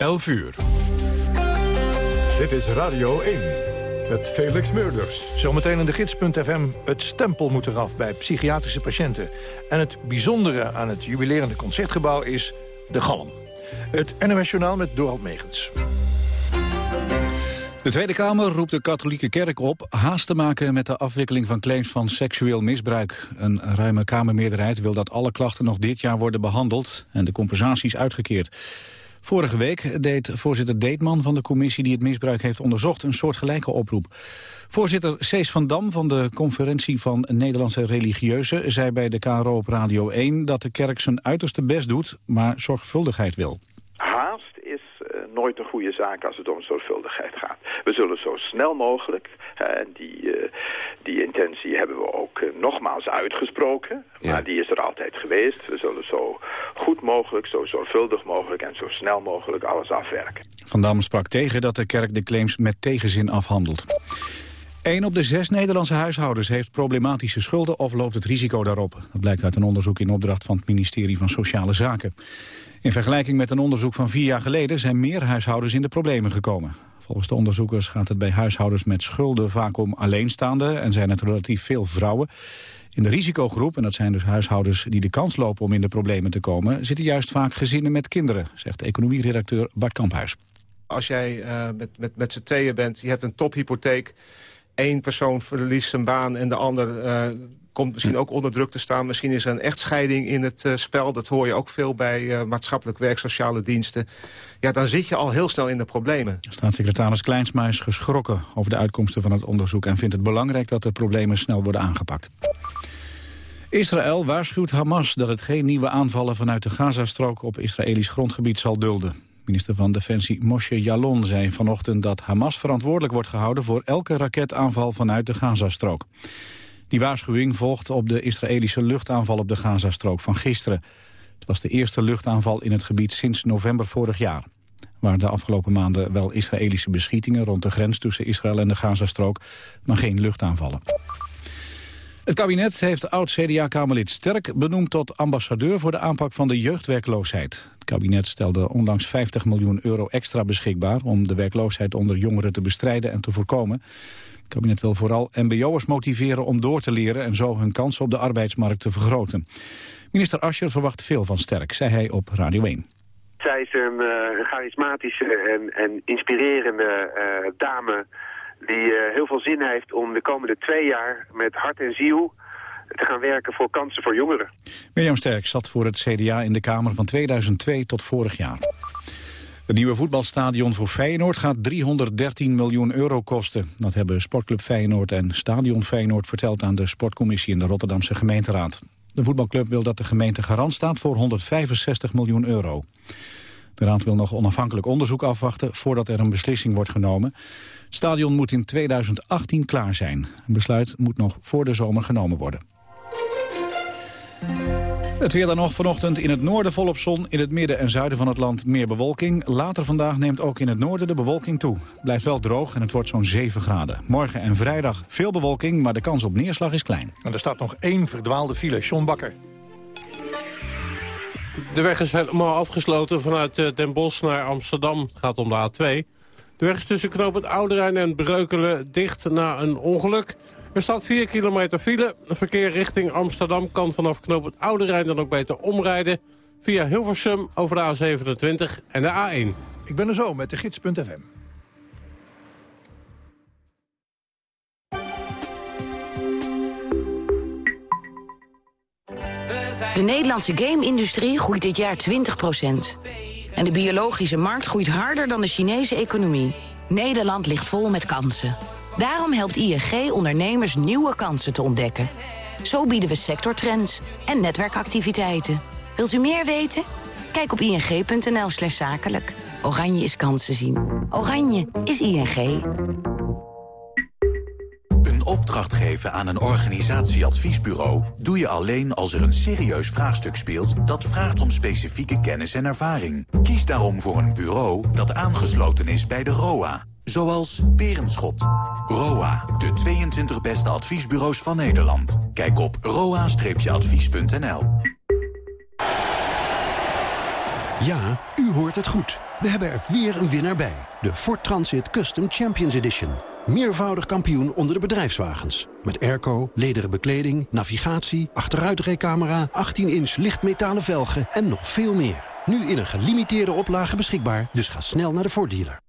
11 uur. Dit is Radio 1 met Felix Meurders. Zometeen in de gids.fm. Het stempel moet eraf bij psychiatrische patiënten. En het bijzondere aan het jubilerende concertgebouw is de galm. Het NOS Journaal met Dorald Megens. De Tweede Kamer roept de katholieke kerk op haast te maken met de afwikkeling van claims van seksueel misbruik. Een ruime Kamermeerderheid wil dat alle klachten nog dit jaar worden behandeld en de compensaties uitgekeerd. Vorige week deed voorzitter Deetman van de commissie die het misbruik heeft onderzocht een soortgelijke oproep. Voorzitter Cees van Dam van de conferentie van Nederlandse religieuzen zei bij de KRO op Radio 1 dat de kerk zijn uiterste best doet, maar zorgvuldigheid wil nooit een goede zaak als het om zorgvuldigheid gaat. We zullen zo snel mogelijk, en die, uh, die intentie hebben we ook uh, nogmaals uitgesproken, ja. maar die is er altijd geweest. We zullen zo goed mogelijk, zo zorgvuldig mogelijk en zo snel mogelijk alles afwerken. Van Dam sprak tegen dat de kerk de claims met tegenzin afhandelt. Een op de zes Nederlandse huishoudens heeft problematische schulden of loopt het risico daarop. Dat blijkt uit een onderzoek in opdracht van het ministerie van Sociale Zaken. In vergelijking met een onderzoek van vier jaar geleden zijn meer huishoudens in de problemen gekomen. Volgens de onderzoekers gaat het bij huishoudens met schulden vaak om alleenstaanden en zijn het relatief veel vrouwen. In de risicogroep, en dat zijn dus huishoudens die de kans lopen om in de problemen te komen, zitten juist vaak gezinnen met kinderen, zegt economieredacteur Bart Kamphuis. Als jij uh, met, met, met z'n tweeën bent, je hebt een tophypotheek, één persoon verliest zijn baan en de ander uh, komt misschien ook onder druk te staan. Misschien is er een echtscheiding in het uh, spel. Dat hoor je ook veel bij uh, maatschappelijk werk, sociale diensten. Ja, dan zit je al heel snel in de problemen. Staatssecretaris Kleinsma is geschrokken over de uitkomsten van het onderzoek... en vindt het belangrijk dat de problemen snel worden aangepakt. Israël waarschuwt Hamas dat het geen nieuwe aanvallen vanuit de Gazastrook op Israëlisch grondgebied zal dulden. Minister van Defensie Moshe Yalon zei vanochtend dat Hamas verantwoordelijk wordt gehouden voor elke raketaanval vanuit de Gazastrook. Die waarschuwing volgt op de Israëlische luchtaanval op de Gazastrook van gisteren. Het was de eerste luchtaanval in het gebied sinds november vorig jaar. Waar de afgelopen maanden wel Israëlische beschietingen rond de grens tussen Israël en de Gazastrook, maar geen luchtaanvallen. Het kabinet heeft oud-CDA-Kamerlid Sterk benoemd tot ambassadeur voor de aanpak van de jeugdwerkloosheid. Het kabinet stelde onlangs 50 miljoen euro extra beschikbaar om de werkloosheid onder jongeren te bestrijden en te voorkomen. Het kabinet wil vooral mbo'ers motiveren om door te leren... en zo hun kansen op de arbeidsmarkt te vergroten. Minister Ascher verwacht veel van Sterk, zei hij op Radio 1. Zij is een, uh, charismatische en, en inspirerende uh, dame... die uh, heel veel zin heeft om de komende twee jaar met hart en ziel te gaan werken voor kansen voor jongeren. Mirjam Sterk zat voor het CDA in de Kamer van 2002 tot vorig jaar. Het nieuwe voetbalstadion voor Feyenoord gaat 313 miljoen euro kosten. Dat hebben Sportclub Feyenoord en Stadion Feyenoord verteld aan de sportcommissie in de Rotterdamse gemeenteraad. De voetbalclub wil dat de gemeente garant staat voor 165 miljoen euro. De raad wil nog onafhankelijk onderzoek afwachten voordat er een beslissing wordt genomen. Het stadion moet in 2018 klaar zijn. Een besluit moet nog voor de zomer genomen worden. Het weer dan nog vanochtend in het noorden volop zon. In het midden en zuiden van het land meer bewolking. Later vandaag neemt ook in het noorden de bewolking toe. Blijft wel droog en het wordt zo'n 7 graden. Morgen en vrijdag veel bewolking, maar de kans op neerslag is klein. En er staat nog één verdwaalde file. John Bakker. De weg is helemaal afgesloten vanuit eh, Den Bosch naar Amsterdam. Het gaat om de A2. De weg is tussen knooppunt Ouderijn en Breukelen dicht na een ongeluk. Er staat 4 kilometer file. Verkeer richting Amsterdam kan vanaf knoop het Oude Rijn dan ook beter omrijden... via Hilversum over de A27 en de A1. Ik ben er zo met de gids.fm. De Nederlandse game-industrie groeit dit jaar 20% En de biologische markt groeit harder dan de Chinese economie. Nederland ligt vol met kansen. Daarom helpt ING ondernemers nieuwe kansen te ontdekken. Zo bieden we sectortrends en netwerkactiviteiten. Wilt u meer weten? Kijk op ing.nl slash zakelijk. Oranje is kansen zien. Oranje is ING. Een opdracht geven aan een organisatieadviesbureau... doe je alleen als er een serieus vraagstuk speelt... dat vraagt om specifieke kennis en ervaring. Kies daarom voor een bureau dat aangesloten is bij de ROA... Zoals Berenschot. ROA, de 22 beste adviesbureaus van Nederland. Kijk op roa-advies.nl. Ja, u hoort het goed. We hebben er weer een winnaar bij. De Ford Transit Custom Champions Edition. Meervoudig kampioen onder de bedrijfswagens. Met airco, lederen bekleding, navigatie, achteruitrijcamera... 18-inch lichtmetalen velgen en nog veel meer. Nu in een gelimiteerde oplage beschikbaar, dus ga snel naar de Ford dealer.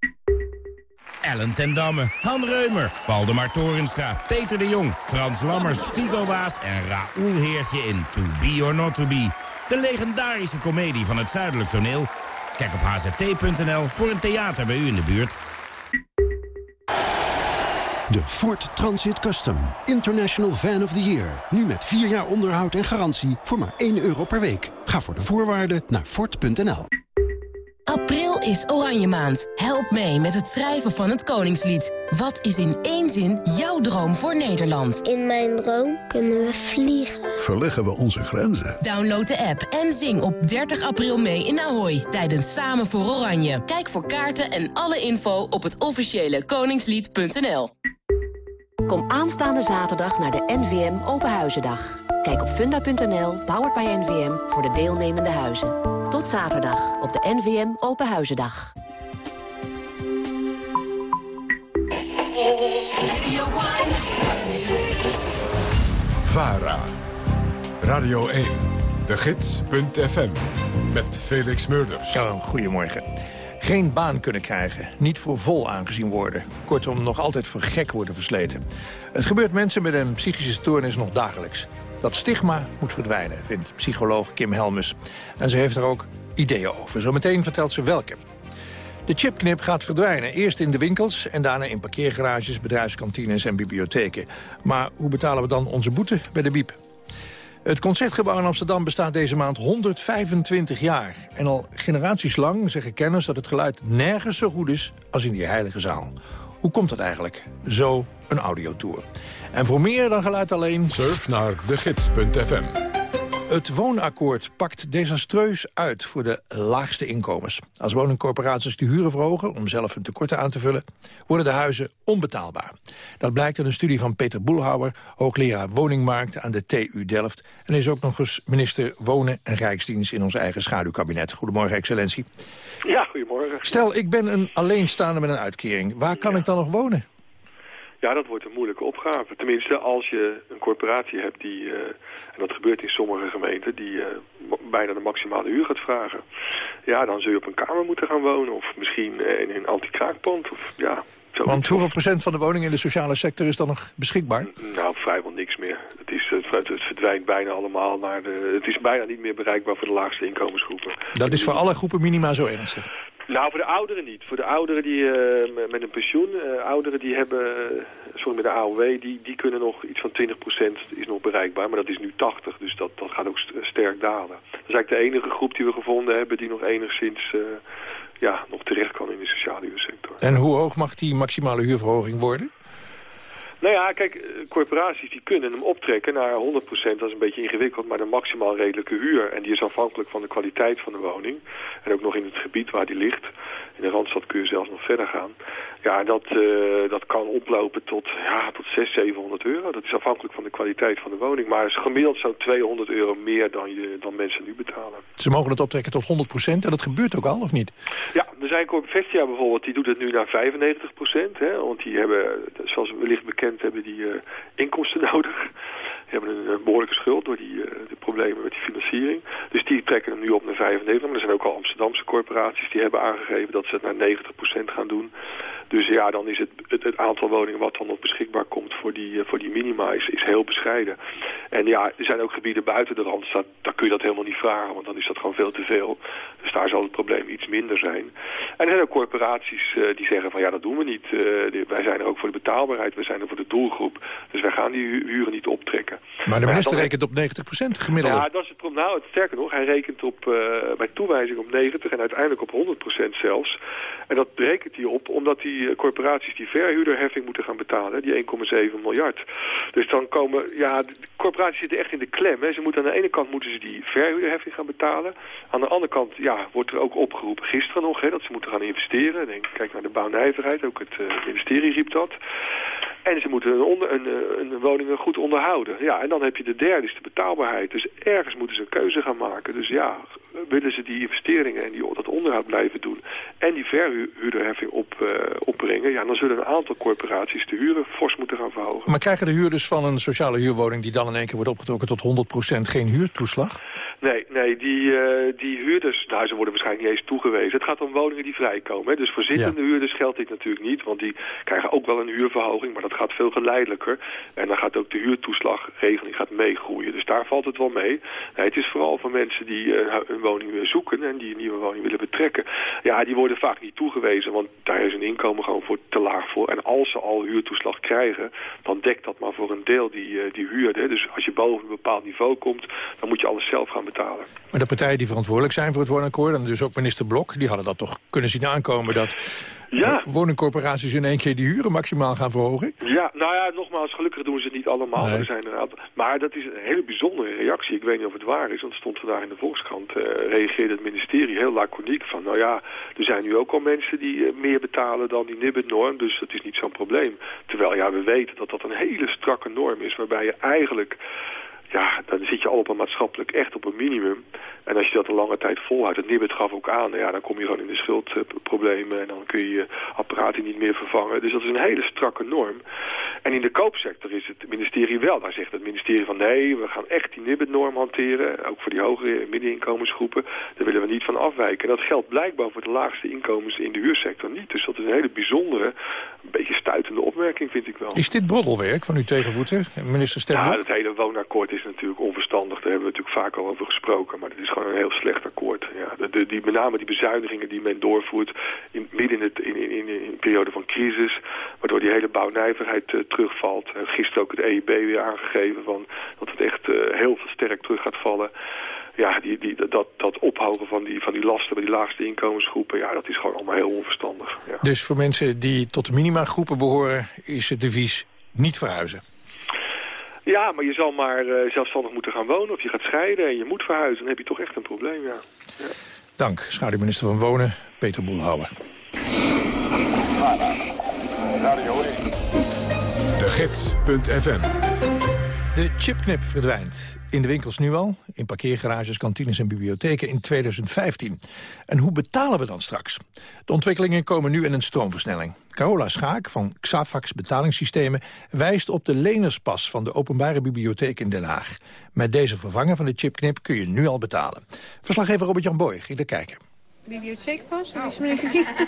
Ellen ten Damme, Han Reumer, Waldemar Torenstra, Peter de Jong... Frans Lammers, Figo Waas en Raoul Heertje in To Be or Not To Be. De legendarische komedie van het Zuidelijk Toneel. Kijk op hzt.nl voor een theater bij u in de buurt. De Ford Transit Custom. International Van of the Year. Nu met 4 jaar onderhoud en garantie voor maar 1 euro per week. Ga voor de voorwaarden naar Ford.nl. April is Oranje Maand. Help mee met het schrijven van het Koningslied. Wat is in één zin jouw droom voor Nederland? In mijn droom kunnen we vliegen. Verleggen we onze grenzen. Download de app en zing op 30 april mee in Ahoy tijdens Samen voor Oranje. Kijk voor kaarten en alle info op het officiële koningslied.nl. Kom aanstaande zaterdag naar de NVM Openhuizendag. Kijk op funda.nl, powered by NVM, voor de deelnemende huizen. Tot zaterdag op de NVM Openhuizendag. VARA. Radio 1. De Gids.fm. Met Felix Murders. Ja, goedemorgen. Geen baan kunnen krijgen, niet voor vol aangezien worden. Kortom, nog altijd voor gek worden versleten. Het gebeurt mensen met een psychische stoornis nog dagelijks. Dat stigma moet verdwijnen, vindt psycholoog Kim Helmus. En ze heeft er ook ideeën over. Zometeen vertelt ze welke. De chipknip gaat verdwijnen. Eerst in de winkels en daarna in parkeergarages, bedrijfskantines en bibliotheken. Maar hoe betalen we dan onze boete bij de biep? Het Concertgebouw in Amsterdam bestaat deze maand 125 jaar. En al generaties lang zeggen kenners dat het geluid nergens zo goed is als in die heilige zaal. Hoe komt dat eigenlijk? Zo een audiotour. En voor meer dan geluid alleen... Surf naar degids.fm. Het woonakkoord pakt desastreus uit voor de laagste inkomens. Als woningcorporaties de huren verhogen om zelf hun tekorten aan te vullen... worden de huizen onbetaalbaar. Dat blijkt uit een studie van Peter Boelhouwer... hoogleraar woningmarkt aan de TU Delft... en is ook nog eens minister Wonen en Rijksdienst... in ons eigen schaduwkabinet. Goedemorgen, excellentie. Ja, goedemorgen. Stel, ik ben een alleenstaande met een uitkering. Waar kan ik dan nog wonen? Ja, dat wordt een moeilijke opgave. Tenminste, als je een corporatie hebt die, uh, en dat gebeurt in sommige gemeenten, die uh, bijna de maximale huur gaat vragen. Ja, dan zul je op een kamer moeten gaan wonen of misschien uh, in een anti-kraakpand. Of, ja, Want hoeveel procent van de woningen in de sociale sector is dan nog beschikbaar? Nou, vrijwel niks meer. Het, is, het, het verdwijnt bijna allemaal naar de... Het is bijna niet meer bereikbaar voor de laagste inkomensgroepen. Dat is voor alle groepen minima zo ernstig? Nou, voor de ouderen niet. Voor de ouderen die uh, met een pensioen, uh, ouderen die hebben, uh, sorry, met de AOW, die, die kunnen nog iets van 20% is nog bereikbaar. Maar dat is nu 80, dus dat, dat gaat ook st sterk dalen. Dat is eigenlijk de enige groep die we gevonden hebben die nog enigszins ja, nog terecht kan in de sociale huursector. En hoe hoog mag die maximale huurverhoging worden? Nou ja, kijk, corporaties die kunnen hem optrekken naar 100%, dat is een beetje ingewikkeld, maar de maximaal redelijke huur. En die is afhankelijk van de kwaliteit van de woning. En ook nog in het gebied waar die ligt. In de Randstad kun je zelfs nog verder gaan. Ja, dat, uh, dat kan oplopen tot, ja, tot 600, 700 euro. Dat is afhankelijk van de kwaliteit van de woning. Maar is gemiddeld zo'n 200 euro meer dan, je, dan mensen nu betalen. Ze mogen het optrekken tot 100% en dat gebeurt ook al, of niet? Ja, er zijn Vestia bijvoorbeeld, die doet het nu naar 95% Hè, want die hebben, zoals wellicht bekend, hebben die uh, inkomsten nodig. Hebben een, een behoorlijke schuld door die, uh, de problemen met die financiering. Dus die trekken hem nu op naar 95. Maar er zijn ook al Amsterdamse corporaties die hebben aangegeven dat ze het naar 90% gaan doen. Dus ja, dan is het, het, aantal woningen wat dan nog beschikbaar komt voor die, uh, voor die minima is, is heel bescheiden. En ja, er zijn ook gebieden buiten de Randstad, daar kun je dat helemaal niet vragen, want dan is dat gewoon veel te veel. Dus daar zal het probleem iets minder zijn. En er zijn ook corporaties die zeggen van ja, dat doen we niet. Wij zijn er ook voor de betaalbaarheid, wij zijn er voor de doelgroep. Dus wij gaan die huren niet optrekken. Maar de minister ja, rekent op 90% gemiddeld. Ja, dat is het probleem. Nou, sterker nog, hij rekent op, bij toewijzing op 90 en uiteindelijk op 100% zelfs. En dat rekent hij op omdat die corporaties die verhuurderheffing moeten gaan betalen, die 1,7 miljard. Dus dan komen, ja, de corporaties zitten echt in de klem. Hè. Ze moeten aan de ene kant moeten ze die verhuurderheffing gaan betalen. Aan de andere kant, ja, wordt er ook opgeroepen gisteren nog, hè, dat ze moeten gaan investeren. Denk, kijk naar de bouwnijverheid, ook het uh, ministerie riep dat. En ze moeten een, onder, een, eh, een woning goed onderhouden. Ja, en dan heb je de derde, is de betaalbaarheid. Dus ergens moeten ze een keuze gaan maken. Dus ja, willen ze die investeringen en die, dat onderhoud blijven doen... en die verhuurderheffing op, uh, opbrengen... ja, dan zullen een aantal corporaties de huren fors moeten gaan verhogen. Maar krijgen de huurders van een sociale huurwoning... die dan in één keer wordt opgetrokken tot 100% geen huurtoeslag? Nee, nee die, uh, die huurders, nou ze worden waarschijnlijk niet eens toegewezen. Het gaat om woningen die vrijkomen. Hè. Dus voor zittende huurders geldt dit natuurlijk niet. Want die krijgen ook wel een huurverhoging, maar dat gaat veel geleidelijker. En dan gaat ook de huurtoeslagregeling gaat meegroeien. Dus daar valt het wel mee. Nee, het is vooral voor mensen die uh, een woning zoeken en die een nieuwe woning willen betrekken. Ja, die worden vaak niet toegewezen, want daar is een inkomen gewoon voor te laag voor. En als ze al huurtoeslag krijgen, dan dekt dat maar voor een deel die, uh, die huurde. Dus als je boven een bepaald niveau komt, dan moet je alles zelf gaan betalen. Maar de partijen die verantwoordelijk zijn voor het woonakkoord... en dus ook minister Blok, die hadden dat toch kunnen zien aankomen... dat ja. woningcorporaties in één keer die huren maximaal gaan verhogen? Ja, nou ja, nogmaals, gelukkig doen ze het niet allemaal. Nee. Er zijn een aantal, maar dat is een hele bijzondere reactie. Ik weet niet of het waar is, want het stond vandaag in de Volkskrant. Uh, reageerde het ministerie heel laconiek van... nou ja, er zijn nu ook al mensen die uh, meer betalen dan die NIBBet-norm... dus dat is niet zo'n probleem. Terwijl ja, we weten dat dat een hele strakke norm is... waarbij je eigenlijk ja, dan zit je al op een maatschappelijk echt op een minimum. En als je dat een lange tijd volhoudt, het Nibud gaf ook aan, ja, dan kom je gewoon in de schuldproblemen en dan kun je je apparaten niet meer vervangen. Dus dat is een hele strakke norm. En in de koopsector is het ministerie wel. Daar zegt het ministerie van nee, we gaan echt die Nibud-norm hanteren. Ook voor die hogere middeninkomensgroepen. Daar willen we niet van afwijken. En dat geldt blijkbaar voor de laagste inkomens in de huursector niet. Dus dat is een hele bijzondere, een beetje stuitende opmerking vind ik wel. Is dit broddelwerk van uw tegenvoeter, minister Stemmer? Ja, het hele woonakkoord is natuurlijk onverstandig. Daar hebben we natuurlijk vaak al over gesproken. Maar het is gewoon een heel slecht akkoord. Ja, de, die, met name die bezuinigingen die men doorvoert in, midden in, het, in, in, in, een periode van crisis. Waardoor die hele bouwnijverheid uh, terugvalt. Uh, gisteren ook het EIB weer aangegeven van dat het echt uh, heel sterk terug gaat vallen. Ja, die, die, dat, dat ophogen van die, van die lasten bij die laagste inkomensgroepen, ja, dat is gewoon allemaal heel onverstandig. Ja. Dus voor mensen die tot de minimagroepen behoren, is het devies niet verhuizen? Ja, maar je zal maar uh, zelfstandig moeten gaan wonen of je gaat scheiden en je moet verhuizen. Dan heb je toch echt een probleem, ja. ja. Dank, schaduwminister van Wonen, Peter Boelhouwer. De Gids.fm De chipknip verdwijnt. In de winkels nu al, in parkeergarages, kantines en bibliotheken in 2015. En hoe betalen we dan straks? De ontwikkelingen komen nu in een stroomversnelling. Carola Schaak van Xafax Betalingssystemen wijst op de lenerspas van de Openbare Bibliotheek in Den Haag. Met deze vervanger van de chipknip kun je nu al betalen. Verslaggever Robert-Jan Boy ging er kijken. Bibliotheekpas? Oh.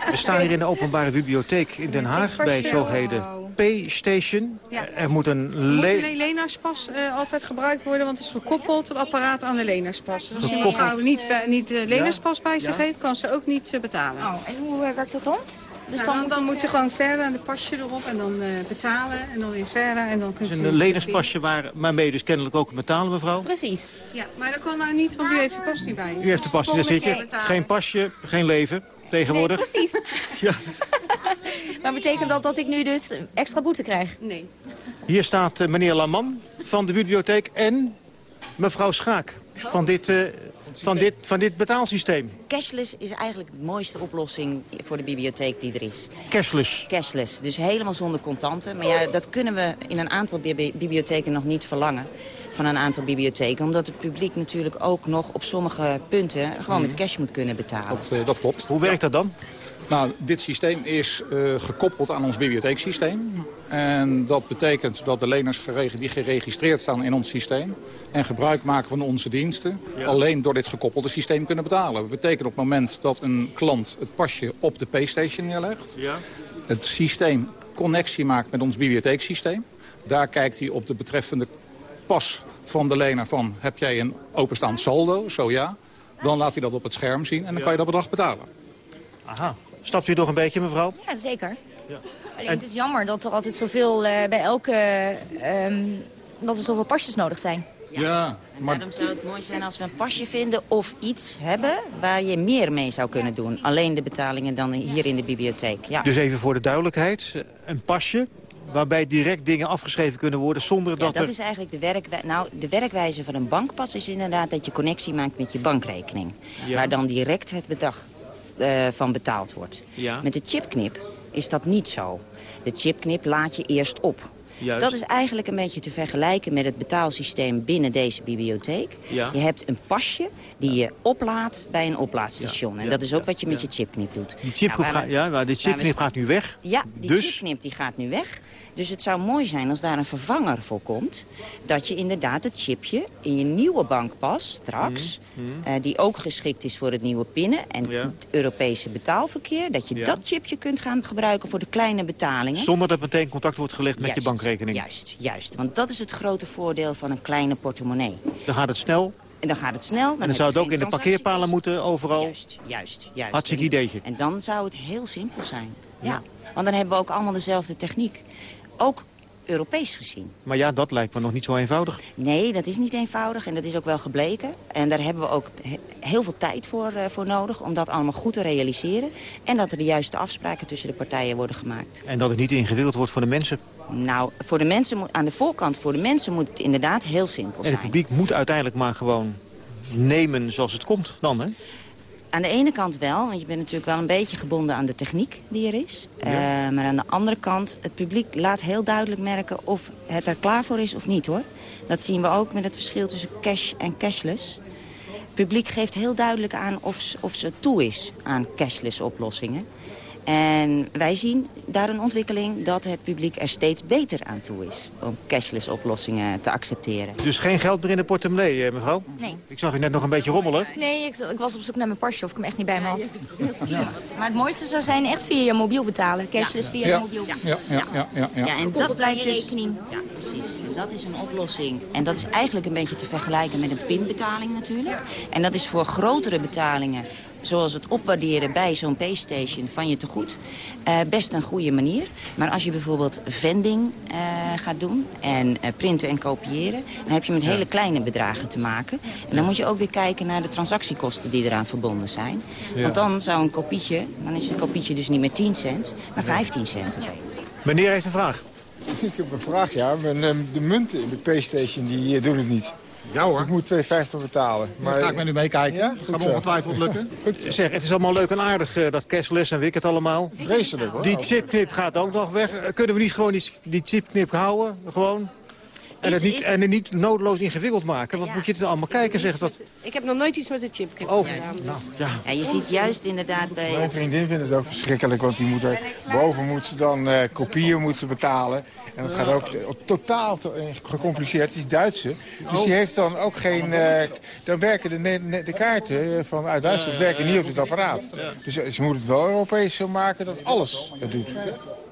We staan hier in de openbare bibliotheek in Den Haag bij het zogeheten P-station. Ja. Er moet een Er le moet een lenaarspas uh, altijd gebruikt worden, want het is gekoppeld het apparaat aan de lenaarspas. Dus als Gekoppeld. mevrouw niet, bij, niet de lenaarspas bij zich heeft, kan ze ook niet uh, betalen. Oh, en hoe uh, werkt dat dan? Dus nou, dan, dan, dan moet je gewoon verder aan de pasje erop en dan betalen en dan weer verder. En dan Het is een lenerspasje waar, waarmee je dus kennelijk ook kunt betalen, mevrouw. Precies. Ja, maar dat kan nou niet, want u heeft de pas niet bij. U heeft de pas, daar zit je. Geen pasje, geen leven tegenwoordig. Nee, precies. ja. maar betekent dat dat ik nu dus extra boete krijg? Nee. Hier staat uh, meneer Laman van de bibliotheek en mevrouw Schaak van dit, uh, van dit, van dit betaalsysteem. Cashless is eigenlijk de mooiste oplossing voor de bibliotheek die er is. Cashless? Cashless, dus helemaal zonder contanten. Maar ja, dat kunnen we in een aantal bibliotheken nog niet verlangen van een aantal bibliotheken. Omdat het publiek natuurlijk ook nog op sommige punten gewoon met cash moet kunnen betalen. Dat, uh, dat klopt. Hoe werkt dat dan? Nou, dit systeem is uh, gekoppeld aan ons bibliotheeksysteem. En dat betekent dat de leners die geregistreerd staan in ons systeem... en gebruik maken van onze diensten... Ja. alleen door dit gekoppelde systeem kunnen betalen. Dat betekent op het moment dat een klant het pasje op de P-station neerlegt... Ja. het systeem connectie maakt met ons bibliotheeksysteem. Daar kijkt hij op de betreffende pas van de lener van... heb jij een openstaand saldo? Zo ja. Dan laat hij dat op het scherm zien en dan ja. kan je dat bedrag betalen. Aha. Stapt u nog een beetje, mevrouw? Ja, zeker. Ja. Alleen, en... Het is jammer dat er altijd zoveel uh, bij elke... Um, dat er zoveel pasjes nodig zijn. Ja, ja maar... daarom zou het mooi zijn als we een pasje vinden of iets hebben waar je meer mee zou kunnen doen. Alleen de betalingen dan hier in de bibliotheek. Ja. Dus even voor de duidelijkheid, een pasje waarbij direct dingen afgeschreven kunnen worden zonder ja, dat, dat er... is eigenlijk de, werkwijze. nou, de werkwijze van een bankpas is inderdaad dat je connectie maakt met je bankrekening. Ja. Waar dan direct het bedrag uh, van betaald wordt. Ja. Met de chipknip is dat niet zo. De chipknip laat je eerst op. Juist. Dat is eigenlijk een beetje te vergelijken met het betaalsysteem binnen deze bibliotheek. Ja. Je hebt een pasje die je oplaadt bij een oplaadstation. En dat is ook wat je met je chipknip doet. Die chipknip, Nou, waar gaat, we- ja, maar de chipknip gaat nu weg. Ja, die Dus? chipknip die gaat nu weg. Dus het zou mooi zijn als daar een vervanger voor komt. Dat je inderdaad het chipje in je nieuwe bankpas straks... Mhm, eh, die ook geschikt is voor het nieuwe pinnen en Ja. het Europese betaalverkeer... dat je Ja. dat chipje kunt gaan gebruiken voor de kleine betalingen. Zonder dat meteen contact wordt gelegd met je Juist, bankrekening. Juist, juist. Want dat is het grote voordeel van een kleine portemonnee. Dan gaat het snel. En dan gaat het snel. Dan En dan zou het ook in de parkeerpalen moeten, overal. Juist, juist, juist. Hartstikke ideetje. En dan zou het heel simpel zijn. Ja. Want dan hebben we ook allemaal dezelfde techniek. Ook Europees gezien. Maar ja, dat lijkt me nog niet zo eenvoudig. Nee, dat is niet eenvoudig en dat is ook wel gebleken. En daar hebben we ook he- heel veel tijd voor, eh, voor nodig om dat allemaal goed te realiseren. En dat er de juiste afspraken tussen de partijen worden gemaakt. En dat het niet ingewikkeld wordt voor de mensen. Nou, voor de mensen moet, aan de voorkant voor de mensen moet het inderdaad heel simpel En zijn. het publiek moet uiteindelijk maar gewoon nemen zoals het komt dan, hè? Aan de ene kant wel, want je bent natuurlijk wel een beetje gebonden aan de techniek die er is. Ja. Eh, maar aan de andere kant, het publiek laat heel duidelijk merken of het er klaar voor is of niet hoor. Dat zien we ook met het verschil tussen cash en cashless. Het publiek geeft heel duidelijk aan of, of ze toe is aan cashless oplossingen. En wij zien daar een ontwikkeling dat het publiek er steeds beter aan toe is om cashless oplossingen te accepteren. Dus geen geld meer in de portemonnee, eh, mevrouw? Nee. Ik zag u net nog een beetje rommelen. Nee, ik, ik was op zoek naar mijn pasje of ik hem echt niet bij me had. Maar het mooiste zou zijn echt via je mobiel betalen. Cashless via je mobiel. Ja, ja, ja, ja, ja. Ja, en dat lijkt dus... rekening. Ja, precies. Dat is een oplossing. En dat is eigenlijk een beetje te vergelijken met een pinbetaling natuurlijk. En dat is voor grotere betalingen, zoals het opwaarderen bij zo'n paystation van je tegoed, eh, best een goede manier. Maar als je bijvoorbeeld vending eh, gaat doen en eh, printen en kopiëren, dan heb je met hele kleine bedragen te maken. En dan moet je ook weer kijken naar de transactiekosten die eraan verbonden zijn. Ja. Want dan zou een kopietje, dan is een kopietje dus niet meer 10 cent, maar 15 cent. Meneer heeft een vraag. Ik heb een vraag, ja. Ehm, de munten in de Playstation die doen het niet. Ja hoor. Ik moet 2,50 betalen. Dan ga ik met u meekijken. Ja? Gaat Goed ongetwijfeld lukken. Zeg, het is allemaal leuk en aardig, eh, dat cashless en weet ik het allemaal. Vreselijk hoor. Die chipknip gaat ook nog weg. Eh, Kunnen we niet gewoon die, die chipknip houden? Gewoon? En Is- het niet, is- en het niet noodloos ingewikkeld maken. Want moet je het allemaal kijken, zegt dat. Ik heb nog nooit iets met de chip Oh, gedaan. dus- ja. Ja, je ziet juist inderdaad bij... Mijn vriendin vindt het ook verschrikkelijk, want die moet er, boven moet ze dan eh, kopieën moet ze betalen. En dat gaat ook totaal eh, gecompliceerd. Het is Duitse. Dus die heeft dan ook geen... eh, dan werken de, de kaarten van uit Duitsland werken niet op het apparaat. Dus ze moet het wel Europees zo maken dat alles het doet.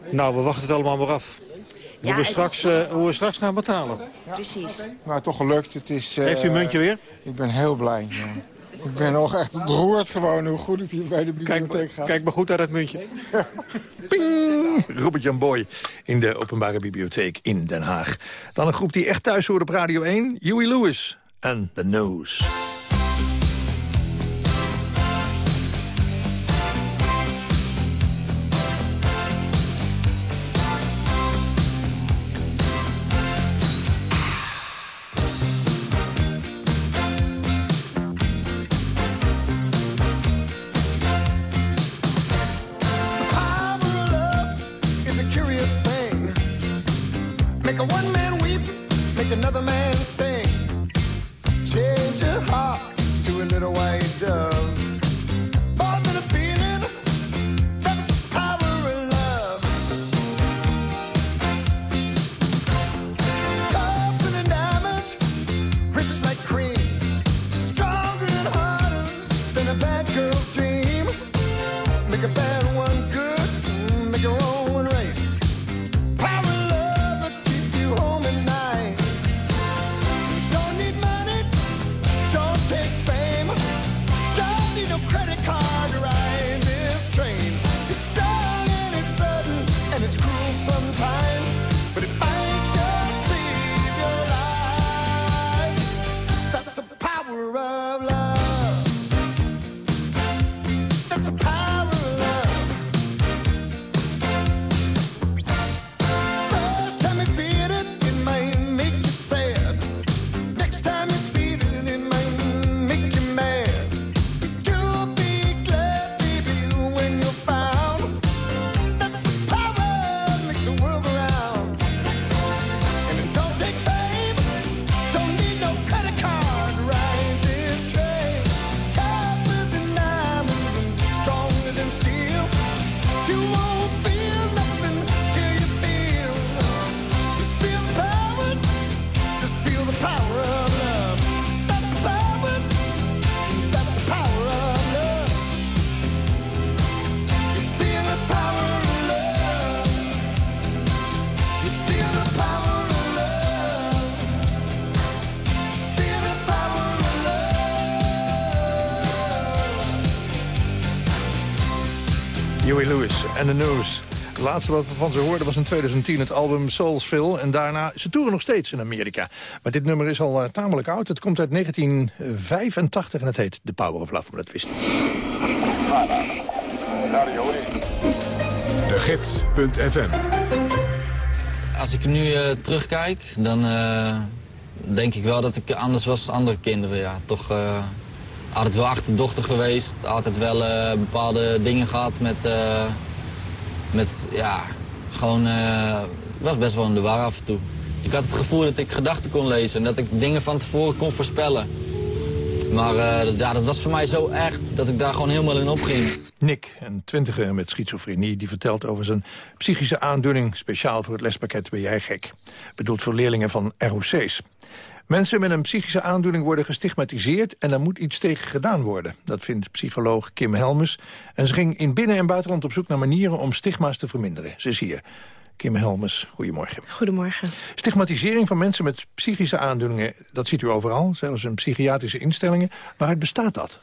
Nou, we wachten het allemaal maar af. Hoe, Ja, we, straks, eh, hoe we straks gaan betalen. Precies. Maar toch gelukt. Het is, eh, Heeft u een muntje weer? Ik ben heel blij. ja. Ik ben nog echt ontroerd gewoon hoe goed het hier bij de bibliotheek gaat. Kijk maar goed naar dat muntje. Ping! Robert Jan Boy in de Openbare Bibliotheek in Den Haag. Dan een groep die echt thuis hoort op Radio 1. Huey Lewis en The Nose. Huey Lewis en The News. Het laatste wat we van ze hoorden was in 2010 het album Soulsville. En daarna, ze toeren nog steeds in Amerika. Maar dit nummer is al eh, tamelijk oud. Het komt uit 1985 en het heet The Power of Love. Maar dat wist ik. De Gids.fm Als ik nu eh, terugkijk, dan eh, denk ik wel dat ik anders was dan andere kinderen. Ja. Toch eh, altijd wel achterdochtig geweest. Altijd wel eh, bepaalde dingen gehad met... eh, met ja, gewoon... eh, was best wel in de war af en toe. Ik had het gevoel dat ik gedachten kon lezen en dat ik dingen van tevoren kon voorspellen. Maar ja, dat was voor mij zo echt dat ik daar gewoon helemaal in opging. Nick, een twintiger met schizofrenie, die vertelt over zijn psychische aandoening... speciaal voor het lespakket Ben jij gek. Bedoeld voor leerlingen van ROC's. Mensen met een psychische aandoening worden gestigmatiseerd... en daar moet iets tegen gedaan worden. Dat vindt psycholoog Kim Helmus. En ze ging in binnen- en buitenland op zoek naar manieren... om stigma's te verminderen. Ze is hier. Kim Helmus, goedemorgen. Goedemorgen. Stigmatisering van mensen met psychische aandoeningen... dat ziet u overal, zelfs in psychiatrische instellingen. Waaruit bestaat dat?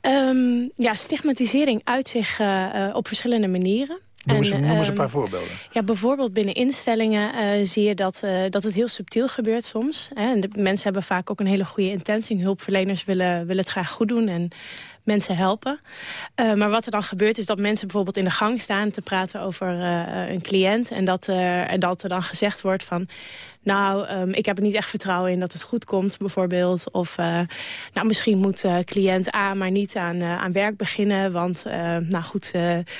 Ehm, ja, stigmatisering uit zich eh, eh, op verschillende manieren. Noem eens, En, noem eens een ehm, paar voorbeelden. Ja, bijvoorbeeld binnen instellingen eh, zie je dat, eh, dat het heel subtiel gebeurt soms. Hè. En de mensen hebben vaak ook een hele goede intentie. Hulpverleners willen, willen het graag goed doen en mensen helpen. Eh, maar wat er dan gebeurt is dat mensen bijvoorbeeld in de gang staan... te praten over een cliënt. En dat, en dat er dan gezegd wordt van... Nou, ehm, ik heb er niet echt vertrouwen in dat het goed komt, bijvoorbeeld. Of, eh, nou, misschien moet eh, cliënt A maar niet aan, eh, aan werk beginnen... want, nou goed,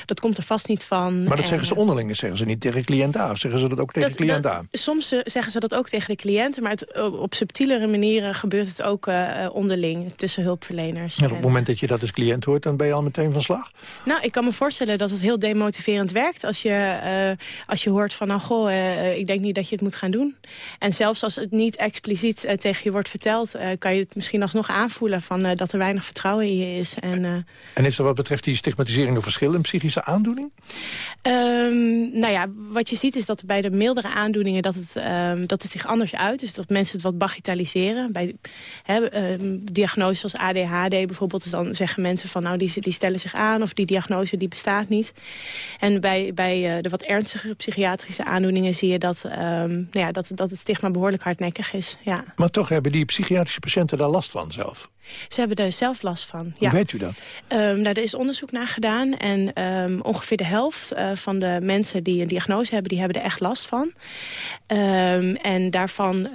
dat komt er vast niet van. Maar dat En, zeggen ze onderling, dat zeggen ze niet tegen cliënt A. Of zeggen ze dat ook tegen dat- cliënt dat- A? Soms zeggen ze dat ook tegen de cliënten, maar het, op, subtielere manieren gebeurt het ook onderling tussen hulpverleners. En op het En, moment dat je dat als cliënt hoort, dan ben je al meteen van slag? nou, ik kan me voorstellen dat het heel demotiverend werkt als je, als je hoort van, nou goh, ik denk niet dat je het moet gaan doen. En zelfs als het niet expliciet eh, tegen je wordt verteld, eh, kan je het misschien alsnog aanvoelen van eh, dat er weinig vertrouwen in je is. En, En is er wat betreft die stigmatisering een verschil in psychische aandoening? Ehm, nou ja, wat je ziet is dat bij de mildere aandoeningen dat het, ehm, dat het zich anders uit. Dus dat mensen het wat bagatelliseren. Bij ehm, diagnoses als ADHD bijvoorbeeld, dus dan zeggen mensen van nou die, die stellen zich aan of die diagnose die bestaat niet. En bij, bij de wat ernstigere psychiatrische aandoeningen zie je dat, nou ja, dat, dat het stigma behoorlijk hardnekkig is. Ja. Maar toch hebben die psychiatrische patiënten daar last van zelf. Ze hebben er zelf last van. Hoe ja. weet u dat? Ehm, nou, er is onderzoek naar gedaan en ehm, ongeveer de helft eh, van de mensen die een diagnose hebben, die hebben er echt last van. Ehm, en daarvan